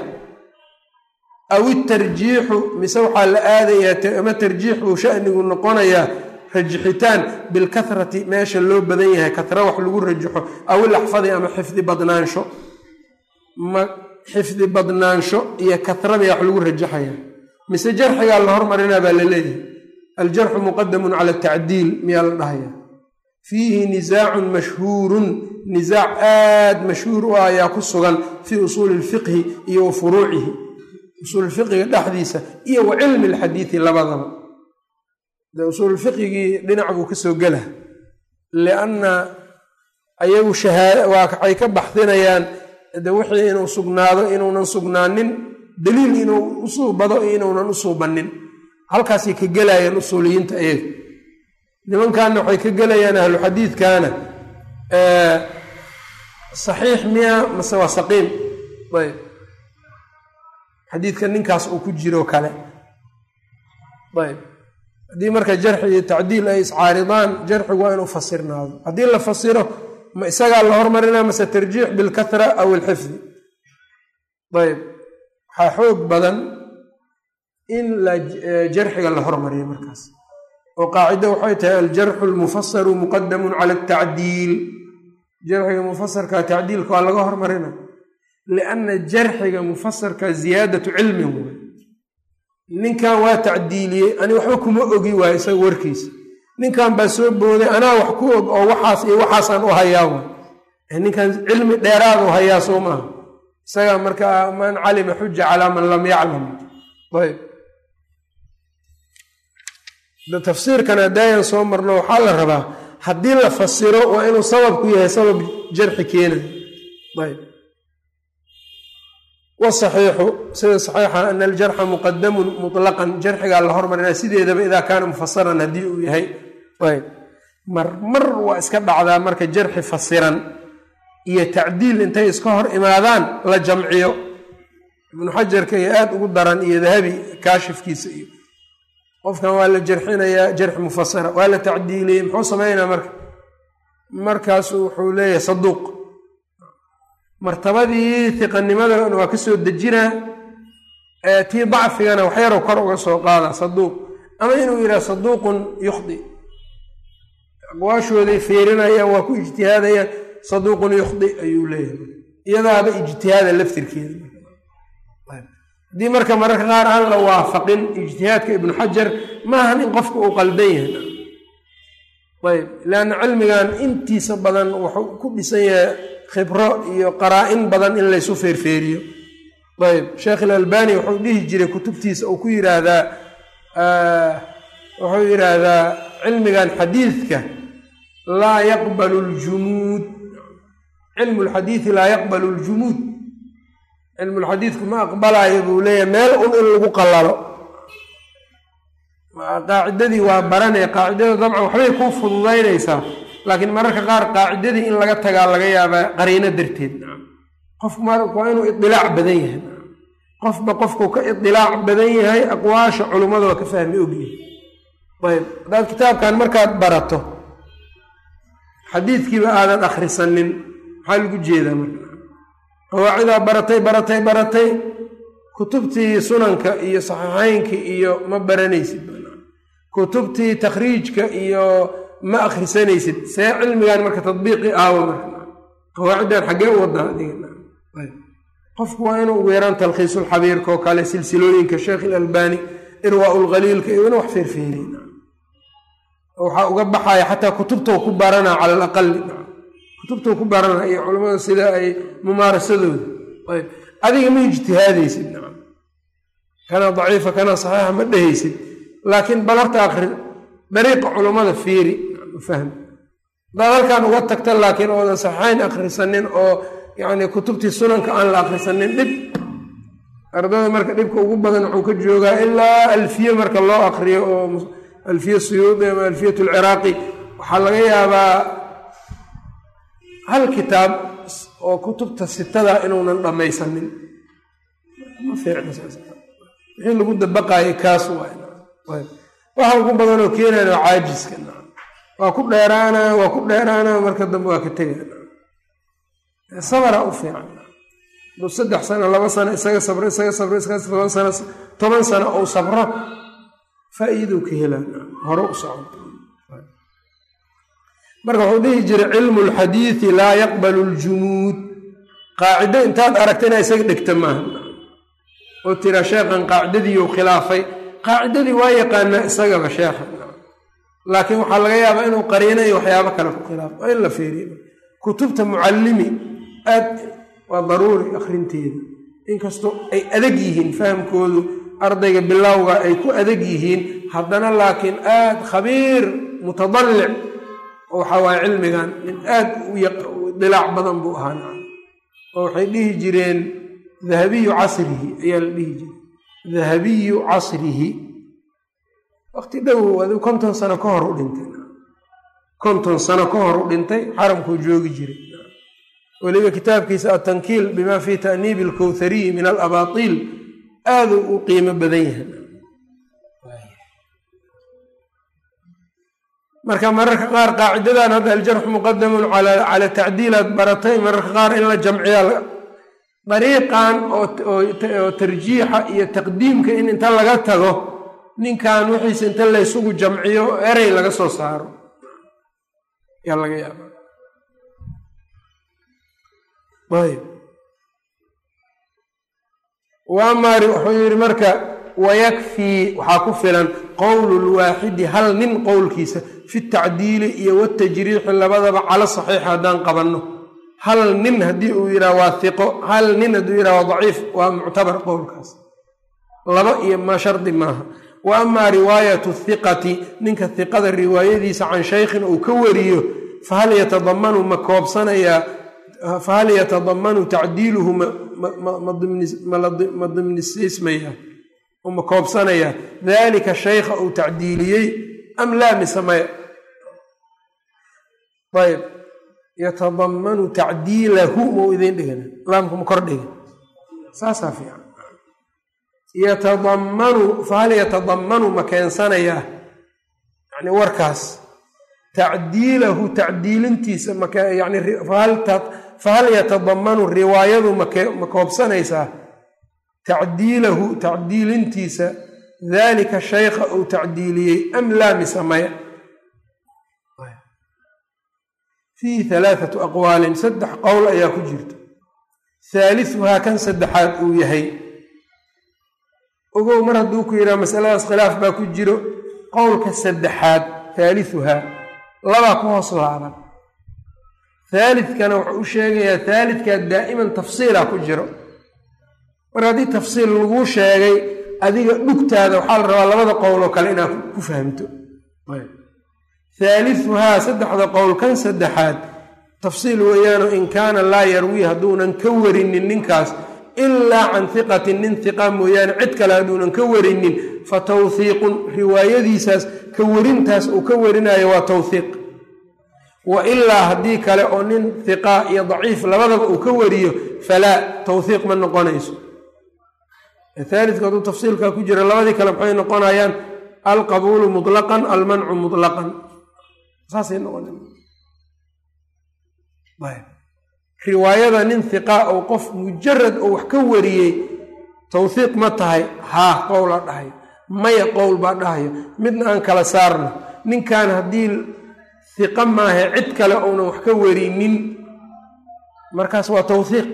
aw itarjiixu mise waxaa la aadayaa ama tarjiix buu shanigu noqonayaa rajixitaan bilkahrati meesha loo badan yahay kahra wax lagu rajaxo aw ilaxfadi ama xifdi badnaansho xifdi badnaansho iyo kahrabaya wax lagu rajaxaya mise jarxigaa la hormarinaa baa la leeyahay aljarxu muqadamun cala tacdiil miyaa la dhahaya fiihi nisaacun mashhuurun nisaac aad mashhuur u ah ayaa ku sugan fii usuuli ilfiqhi iyo wa furuucihi usuulfiqiga dhexdiisa iyo wa cilmi alxadiidi labadaba. De usuulfiqigii dhinac buu ka soo gela lianna ayagu waxay ka baxdinayaan de wixii inuu sugnaado inuunan sugnaanin daliil inuu usuubado iyo inuunan usuubanin halkaasay ka gelayaan usuuliyiinta ayaga. Nimankaana waxay ka gelayaan ahlu xadiidkaana saxiix miya mase waa saqiim. Ayb xadiidka ninkaas uu ku jiro kale. Ayb. Haddii marka jarxi iyo tacdiil ay iscaaridaan jarxigu waa inuu fasirnaado. Haddii la fasiro ma isagaa la hormarinaa mase tarjiix bilkahra aw ilxifdi ayb. Waxaa xoog badan in jarxiga la hormariyo markaas. Oo qaacida waxay tahay aljarxu lmufasaru muqadamun cala atacdiil jarxiga mufasarka tacdiilka waa laga hormarina lianna jarxiga mufasarka ziyaadatu cilmin way ninkan waa tacdiiliyey ani waxba kuma ogi waayo isaga warkiisa ninkan baa soo booday anaa wax ku og oo waxaas iyo waxaasaan u hayaa ninkan cilmi dheeraad u hayaa soo maaha isagaa markaa man calima xuja calaa man lam yaclam ayb tafsiirkan hadaayan soo marno waxaa la rabaa haddii la fasiro waa inuu sababku yahay sabab jarxi keenayo ayb wasaxiixu sida saxiixa ana aljarxa muqadamun mutlaqan jarxigaa la hormarinaa sideedaba idaa kaana mufasaran haddii uu yahay. Ayb. Mar mar waa iska dhacdaa marka jarxi fasiran iyo tacdiil intay iska hor imaadaan la jamciyo. Ibnu xajarka iyo aada ugu daran iyo dahabi kaashifkiisa iyo qofkan waa la jarxinayaa jarxi mufasara waa la tacdiiliyey muxuu sameynaa marka? Markaasu wuxuu leeyahay saduuq martabadii hiqanimadana waa ka soo dejinaa tii dacfigana waxyarow kor uga soo qaada saduuq. Ama inuu yidhaha saduuqun yukhdi. Aqwaashooday fiirinayaan waa ku ijtihaadayaan saduuqun yukhdi ayuu leeyahay. Iyadaaba ijtihaada laftirkeeda. Haddii marka mararka qaar aan la waafaqin ijtihaadka ibnu xajar maahan in qofka uu qaldan yahay. Ayb leanna cilmigan intiisa badan wuxuu ku dhisan yahay khibro iyo qaraa-in badan in laysu feerfeeriyo. Ayb sheekh ilalbani wuxuu dhihi jiray kutubtiisa uu ku yiraahdaa wuxuu yidhaahdaa cilmigan xadiidka laa yaqbalu ljumuud cilmu lxadiidi laa yaqbalu ljumuud cilmulxadiidku ma aqbalaayo buu leeyahay meel un in lagu qallalo qaacidadii waa baranee qaacidada dabcan waxbay kuu fududaynaysaa laakiin mararka qaar qaacidadii in laga tagaa laga yaabaa qariino darteed. Qofku waa inuu idilaac badan yahay. Qofba qofku ka idilaac badan yahay aqwaasha culummada waa ka fahmi ogyahay ayb haddaad kitaabkan markaad barato xadiidkiiba aadan akhrisanin maxaa lagu jeedaa marka? Qawaacidaa baratay baratay baratay kutubtii sunanka iyo saxiixeynka iyo ma baranaysid. Kutubtii takhriijka iyo ma akhrisanaysid. See cilmigan marka tadbiiqi aawo marka. Qawaaciddan xaggee u wadaa qofku waa inuu ugu yaraan talkhiisulxabiirka kale silsilooyinka sheekh ilalbani irwaa lkhaliilka iyo ina wax feerfeeriy waxaa uga baxaya xataa kutubtau ku baranaa cala alaqali kutubtau ku baranaa iyo culimmada sida ay mumaarasadooda ayb. Adiga ma ijtihaadaysid. Nacam kana daciifa kana saxiixa ma dhehaysid laakiin bal akri dariiqa culummada fiiri fahmi. Hadaad halkan uga tagta laakiin oodan saxiixayn akhrisanin oo yacni kutubtii sunanka aan la akhrisanin dhib. Ardada marka dhibka ugu badan wuxuu ka joogaa ilaa alfiye marka loo akriyo oo alfiye suyuudi ama alfiyat alciraaqi. Waxaa laga yaabaa hal kitaab oo kutubta sitada inuunan dhammaysanin ma fiicnwixii lagu dabaqaayo kaas waxa ugu badanoo keenayan waa caajiska waa ku dheeraana waa ku dheeraana marka dambe waa ka tegana sabara u fiican. Aduu saddex sano laba sano isaga sabro isaga sabro isaga toban sano toban sano ou sabro faa-iidou ka helaan. Hore u socon marka wuxuu dhihi jiray cilmu lxadiidi laa yaqbalu ljumuud qaacido intaad aragta inaa isaga dhegta maaha oo tiraa sheekhan qaacidadiiu khilaafay. Qaacidadii waa yaqaanaa isagaba sheekha laakiin waxaa laga yaabaa inuu qariinayo waxyaabo kale ku khilaafo waa in la feeriyo kutubta mucallimi aad waa daruuri akhrinteeda. Inkastoo ay adag yihiin fahamkoodu ardayga bilowga ay ku adag yihiin haddana laakiin aad khabiir mutadallic oo waxaa waaye cilmigan nin aad dilaac badan buu ahaa. Oo waxay dhihi jireen dahabiyu casrihi ayaa la dhihi jiray. Dahabiyu casrihi waqti dhow aduu konton sano ka hor u dhintay. Konton sano ka hor u dhintay xaramkuu joogi jiray. Weliba kitaabkiisa atankiil bima fii ta'niibi alkowthariyi min alabaatiil aaduu u qiimo badan yahay. Marka mararka qaar qaacidadan hadda aljarxu muqadamun cala tacdiilaad baratay mararka qaar in la jamciya dariiqan oo tarjiixa iyo taqdiimka in inta laga tago ninkan wixiisa inta laysugu jamciyo erey laga soo saaro. Yaa laga yaaba ayb waamaari wuxuu yidhi marka wayakfii waxaa ku filan qowlu lwaaxidi hal nin qowlkiisa fi tacdiili iyo watajriixi labadaba cala saxiix haddaan qabanno. Hal nin haddii uu yidhaha waa hiqo hal nin hadduu yidhaha waa daciif waa muctabar qowlkaas. Laba iyo ma shardi maaha wa amaa riwaayatu hiqati ninka hiqada riwaayadiisa can shaykhin uu ka wariyo fahal yatadamanu ma koobsanayaa fahal yatadamanu tacdiiluhu ma dimnisiismaya ma koobsanayaa dalika shaykha uu tacdiiliyey am laa mise maya ayb yatadamanu tacdiilahu mau idiin dhigana laamka ma kor dhigan. Saasaa fiican yatadamanu fahal yatadamanu ma keensanayaa yani warkaas tacdiilahu tacdiilintiisa yani fahal yatadamanu riwaayadu ma koobsanaysaa tacdiilahu tacdiilintiisa dalika shaykha uu tacdiiliyey am laa mise maya fiihi halaathatu aqwaalin saddex qowl ayaa ku jirta haalisuhaa kan saddexaad uu yahay ogow mar hadduu ku yidhaha masaladaas khilaaf baa ku jiro qowlka saddexaad haalisuhaa labaa ku hoos laaban. Haalidkana wuxuu u sheegayaa haalidkaa daa'iman tafsiilaa ku jiro. Mar haddii tafsiil laguu sheegay adiga dhugtaada waxaa la rabaa labada qowl oo kale inaad ku fahamto. Haalisuhaa saddexda qowl kan saddexaad tafsiil weeyaano in kaana laa yarwii hadduunan ka warinin ninkaas ilaa can hiqatin nin hiqa mooyaane cid kale hadduunan ka warinin fa tawhiiqun riwaayadiisaas ka warintaas uu ka warinayo waa tawhiiq wa ilaa haddii kale oo nin hiqa iyo daciif labadaba uu ka wariyo falaa tawhiiq ma noqonayso. Haalidka hadduu tafsiilkaa ku jira labadii kale maxay noqonayaan alqabuulu mutlaqan almancu mutlaqan. Saasay noqon riwaayada nin hiqaa ou qof mujarad oo wax ka wariyey tawhiiq ma tahay. Haa qowlaa dhahayo. Maya qowl baa dhahayo. Midna aan kala saarno. Ninkan haddii hiqa maahe cid kale uunan wax ka warinin. Markaas waa tawhiiq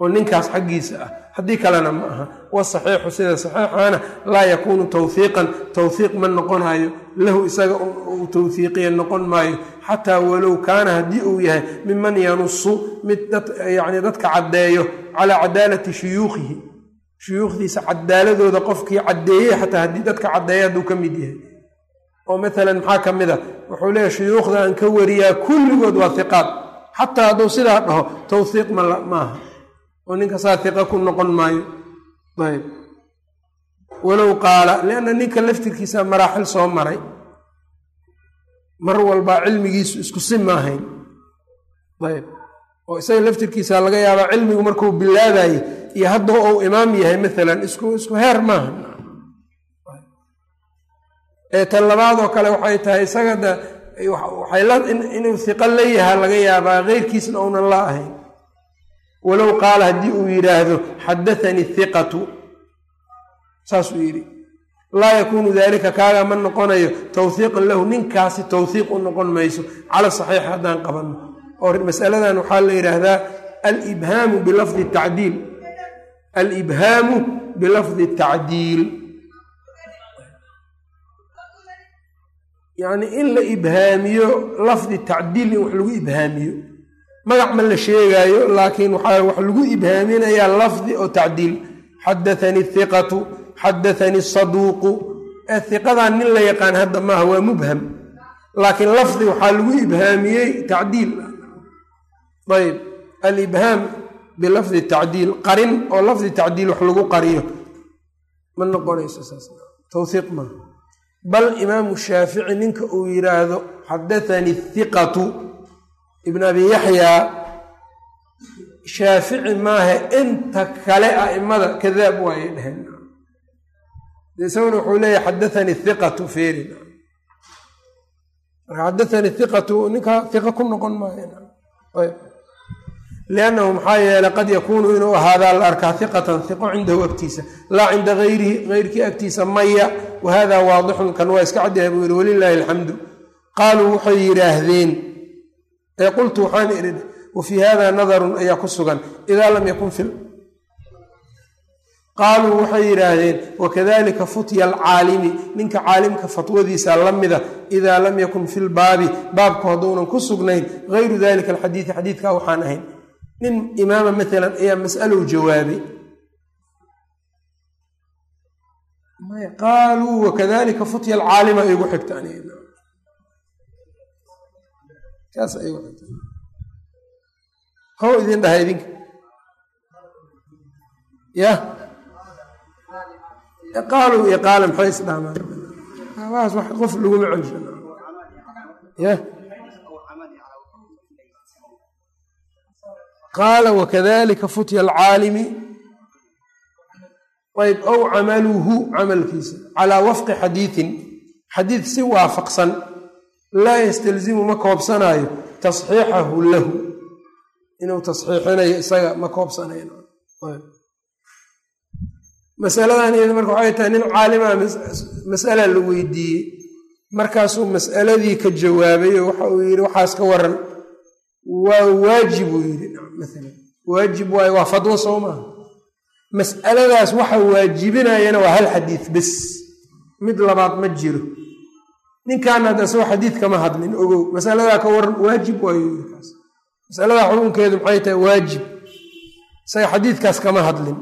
oo ninkaas xaggiisa ah. Haddii kalena ma aha wasaxiixu sida saxiixana laa yakuunu tawhiiqan tawhiiq ma noqonayo lahu isaga uu tawhiiqiya noqon maayo xataa walow kaana haddii uu yahay miman yanusu mid yani dadka caddeeyo calaa cadaalati shuyuukhihi shuyuukhdiisa cadaaladooda qofkii caddeeyey xataa haddii dadka caddeeya hadduu ka mid yahay. oo maalan maxaa ka mid a wuxuu leeyahy shuyuukhda aan ka wariyaa kulligood waa hiqaad xataa hadduu sidaa dhaho tawhiiq maaha. oo ninka saa hiqa ku noqon maayo ayb. Walow qaala lianna ninka laftirkiisa maraaxil soo maray mar walbaa cilmigiisu isku si maahayn. Ayb. Oo isaga laftirkiisa laga yaabaa cilmigu markuu bilaabaye iyo hadduu uu imaam yahay maalan isku isku heer maaha. Ee tan labaadoo kale waxay tahay isaga da waxay la inuu hiqo la yahaa laga yaabaa keyrkiisna uunan la ahayn walow qaala haddii uu yidhaahdo xadathanii hiqatu saasuu yidhi laa yakuunu dalika kaaga ma noqonayo tawhiiqan lahu ninkaasi tawhiiq u noqon mayso cala saxiix haddaan qabanno. Oo masaladan waxaa la yidhaahdaa alibhaamu bilafdi tacdiil. Alibhaamu bilafdi tacdiil. Yacni in la ibhaamiyo lafdi tacdiil in wax lagu ibhaamiyo magac ma la sheegaayo laakiin waxaa wax lagu ibhaaminayaa lafdi oo tacdiil. Xadathanii hiqatu xadathanii saduuqu. Ee hiqadan nin la yaqaan hadda maaha waa mubham. Laakiin lafdi waxaa lagu ibhaamiyey tacdiil. Ayb alibhaam bilafdi tacdiil. Qarin oo lafdi tacdiil wax lagu qariyo. Ma noqonayso saas. Tawhiiq maaha bal imaamu shaafici ninka uu yidhaahdo xadathanii hiqatu ibn abi yaxyaa shaafici maaha inta kale a'immada kadaab waayay dheheen de isaguna wuxuu leeyahy xadathanii hiqatu feerin marka xadaanii iqatu ninkaa iqa ku noqon maayo liannahu maxaa yeelay qad yakuunu inuu ahaadaa la arkaa iqatan iqo cindahu agtiisa laa cinda hayrihi heyrkii agtiisa maya wahada waadixun kan waa iska cadyahay buu yihi walilaahi alxamdu qaaluu waxay yidhaahdeen ee qultu waxaan idhi wa fii hada nadarun ayaa ku sugan idaa lam yakun fi qaaluu waxay yidhaahdeen wakadalika futya alcaalimi ninka caalimka fatwadiisa la mida idaa lam yakun fi lbaabi baabku hadduunan ku sugnayn gayru dalika alxadiidi xadiidkaa waxaan ahayn. Nin imaama maalan ayaa mas'alow jawaabay. Qaaluu wakadalika futya alcaalima igu xigta kaas xigta how idin dhahay idinka. Ya? Qaaluu iyo qaala maxay isdhaamaan waas wax qof laguma celsho ya? Qaala wakadalika futya alcaalimi. Ayb ow camaluhu camalkiisa. Calaa wafqi xadiidin xadiid si waafaqsan laa yastalzimu ma koobsanaayo tasxiixahu lahu. Inuu tasxiixinayo isaga ma koobsanayo masaladan iyada marka waxay tahay nin caalimaa mas'ala la weydiiyey. Markaasuu mas'aladii ka jawaabay oo waxa uu yidhi waxaas ka waran. Waa waajib uu yidhi maalan waajib waayo waa fadwo soo maaha mas'aladaas waxa waajibinayana waa hal xadiid bes. Mid labaad ma jiro ninkaana hadda isagoo xadiid kama hadlin ogow. Masaladaa ka waran waajib waayo masaladaa xukunkeedu maxay tahay waajib. Isaga xadiidkaas kama hadlin.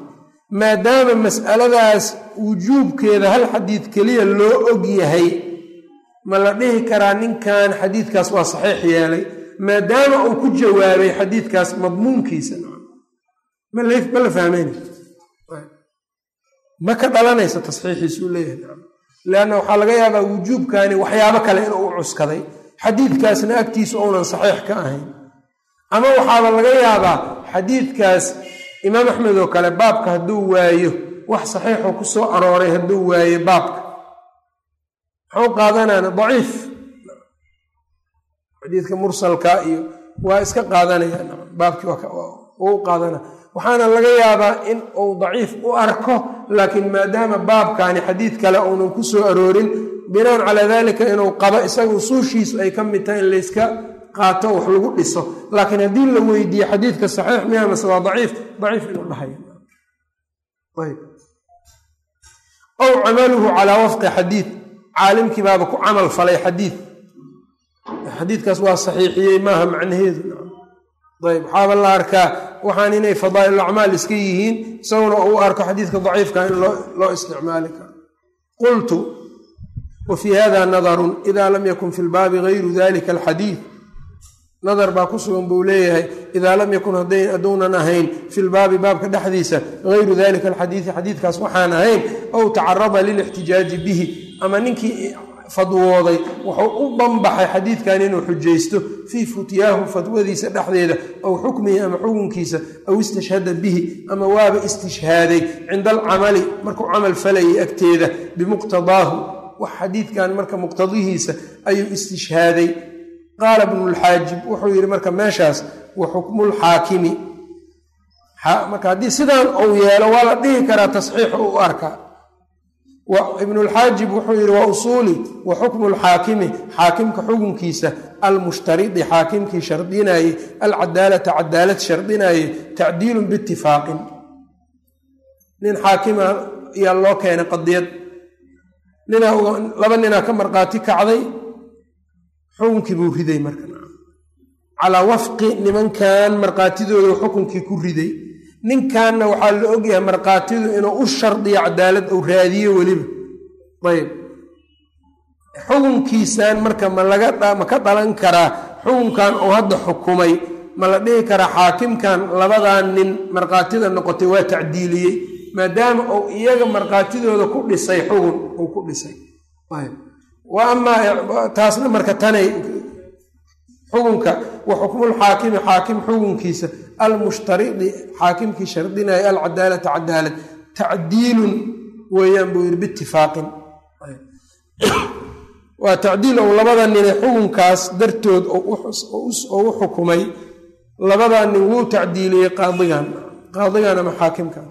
Maadaama mas'aladaas wujuubkeeda hal xadiid keliya loo og yahay ma la dhihi karaa ninkan xadiidkaas waa saxiix yeelay? Maadaama uu ku jawaabay xadiidkaas madmuunkiisa ma la fahmayna ma ka dhalanaysa tasxiixiisuu leeyahay leanna waxaa laga yaabaa wujuubkani waxyaabo kale inuu u cuskaday xadiidkaasna agtiisa uunan saxiix ka ahayn ama waxaaba laga yaabaa xadiidkaas imaam axmed oo kale baabka hadduu waayo wax saxiixoo ku soo arooray hadduu waayo baabka maxuu qaadanaana daciif xadiidka mursalka iyo waa iska qaadanaya baabkii u qaadana waxaana laga yaabaa in uu daciif u arko laakiin maadaama baabkani xadiid kale uunan ku soo aroorin binaan calaa dalika inuu qabo isaga usuushiisu ay ka mid tahay in layska qaato wax lagu dhiso. Laakiin haddii la weydiiye xadiidka saxiix miya mase waa daciif daciif inuu dhahayo ow camaluhu calaa wafqi xadiid. Caalimkii baaba ku camal falay xadiid. Xadiidkaas waa saxiixiyey maaha macnaheedu. Ayb waxaaba la arkaa waxaan inay fadaa'il acmaal iska yihiin isaguna uu arko xadiidka daciifka in loo isticmaali karo. Qultu wa fii hada nadarun ida lam yakun fi lbaabi gayru dalika alxadiid. Nadar baa ku sugan buu leeyahay idaa lam yakun hadduunan ahayn fi lbaabi baabka dhexdiisa gayru dalika alxadiidi xadiidkaas waxaan ahayn ow tacarada lilixtijaaji bihi. Ama ninkii fadwooday. Wuxuu u banbaxay xadiidkan inuu xujaysto fii futyaahu fatwadiisa dhexdeeda aw xukmihi ama xukunkiisa aw istashhada bihi ama waaba istishhaaday cinda alcamali markuu camal falayay agteeda bimuqtadaahu. Wax xadiidkan marka muqtadihiisa ayuu istishhaaday. Qaala bnulxaajib wuxuu yidhi marka meeshaas wa xukmulxaakimi marka haddii sidaan uu yeelo waa la dhihi karaa tasxiixu u arkaa ibnulxaajib wuxuu yidhi waa usuuli wa xukmu lxaakimi xaakimka xukunkiisa almushtaridi xaakimkii shardinaayey alcadaalata cadaalad shardinaayey tacdiilun biitifaaqin nin xaakima ayaa loo keenay qadiyad. Laba ninaa ka markhaati kacday xukunkii buu riday marka. Calaa wafqi nimankan markhaatidooda xukunkii ku riday ninkanna waxaa la ogyahay markhaatidu inuu u shardiyo cadaalad ou raadiyo weliba. Ayb. Xukunkiisan marka ma lagama ka dhalan karaa xukunkan uu hadda xukumay ma la dhihi karaa xaakimkan labadan nin markhaatida noqotay waa tacdiiliyey maadaama uu iyaga markhaatidooda ku dhisay xukun uu ku dhisay. Wa amaa taasna marka tanay xukunka wa xukmulxaakimi xaakim xukunkiisa almushtaridi xaakimkii shardinaya alcadaalata cadaalad tacdiilun weeyaan buu yidhi biitifaaqin waa tacdiil ou labada nine xukunkaas dartood oo u xukumay labadaa nin wuu tacdiiliyey qaadigan qaadigan ama xaakimkan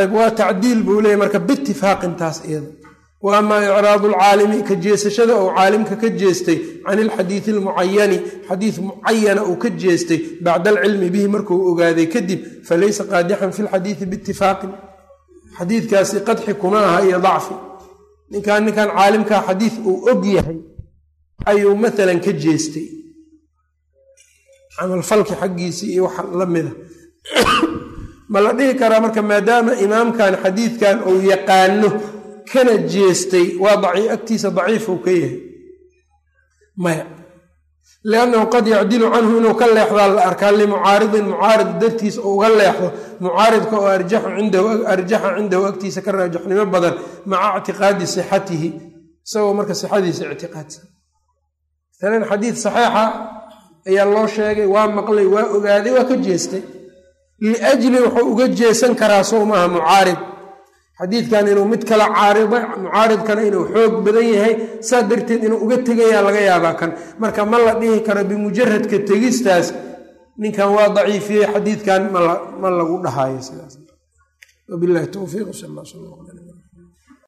ayb waa tacdiil buu leeyay marka biitifaaqintaas iyada wa amaa icraadu lcaalimi ka jeesashada ou caalimka ka jeestay can ilxadiidi almucayani xadiid mucayana uu ka jeestay bacda alcilmi bihi markuu ogaaday kadib falaysa qaadixan fi lxadiidi biitifaaqin xadiidkaasi qadxi kuma aha iyo dacfi ninkan ninkan caalimkaa xadiid uu og yahay ayuu maalan ka jeestay. Camalfalki xaggiisii iyo wax la mida ma la dhihi karaa marka maadaama imaamkan xadiidkan uu yaqaano kana jeestay waa agtiisa daciifuu ka yahay. Maya. Liannahu qad yacdilu canhu inuu ka leexdaa la arkaa limucaaridin mucaarid dartiis oo uga leexdo. Mucaaridka oo arjaxa cindahu agtiisa ka raajaxnimo badan maca ictiqaadi sixatihi isagoo marka sixadiisa ictiqaadsan. Maalan xadiid saxiixa ayaa loo sheegay waa maqlay waa ogaaday waa ka jeestay. Liajli wuxuu uga jeesan karaa sow maaha mucaarid xadiidkan inuu mid kala caarida mucaaridkana inuu xoog badan yahay saa darteed inuu uga tegayaa laga yaabaa kan. Marka ma la dhihi karo bimujaradka tegistaas ninkan waa daciifiyey xadiidkan ma lagu dhahayo sidaas. Wabilahi towfiiq sal alla sal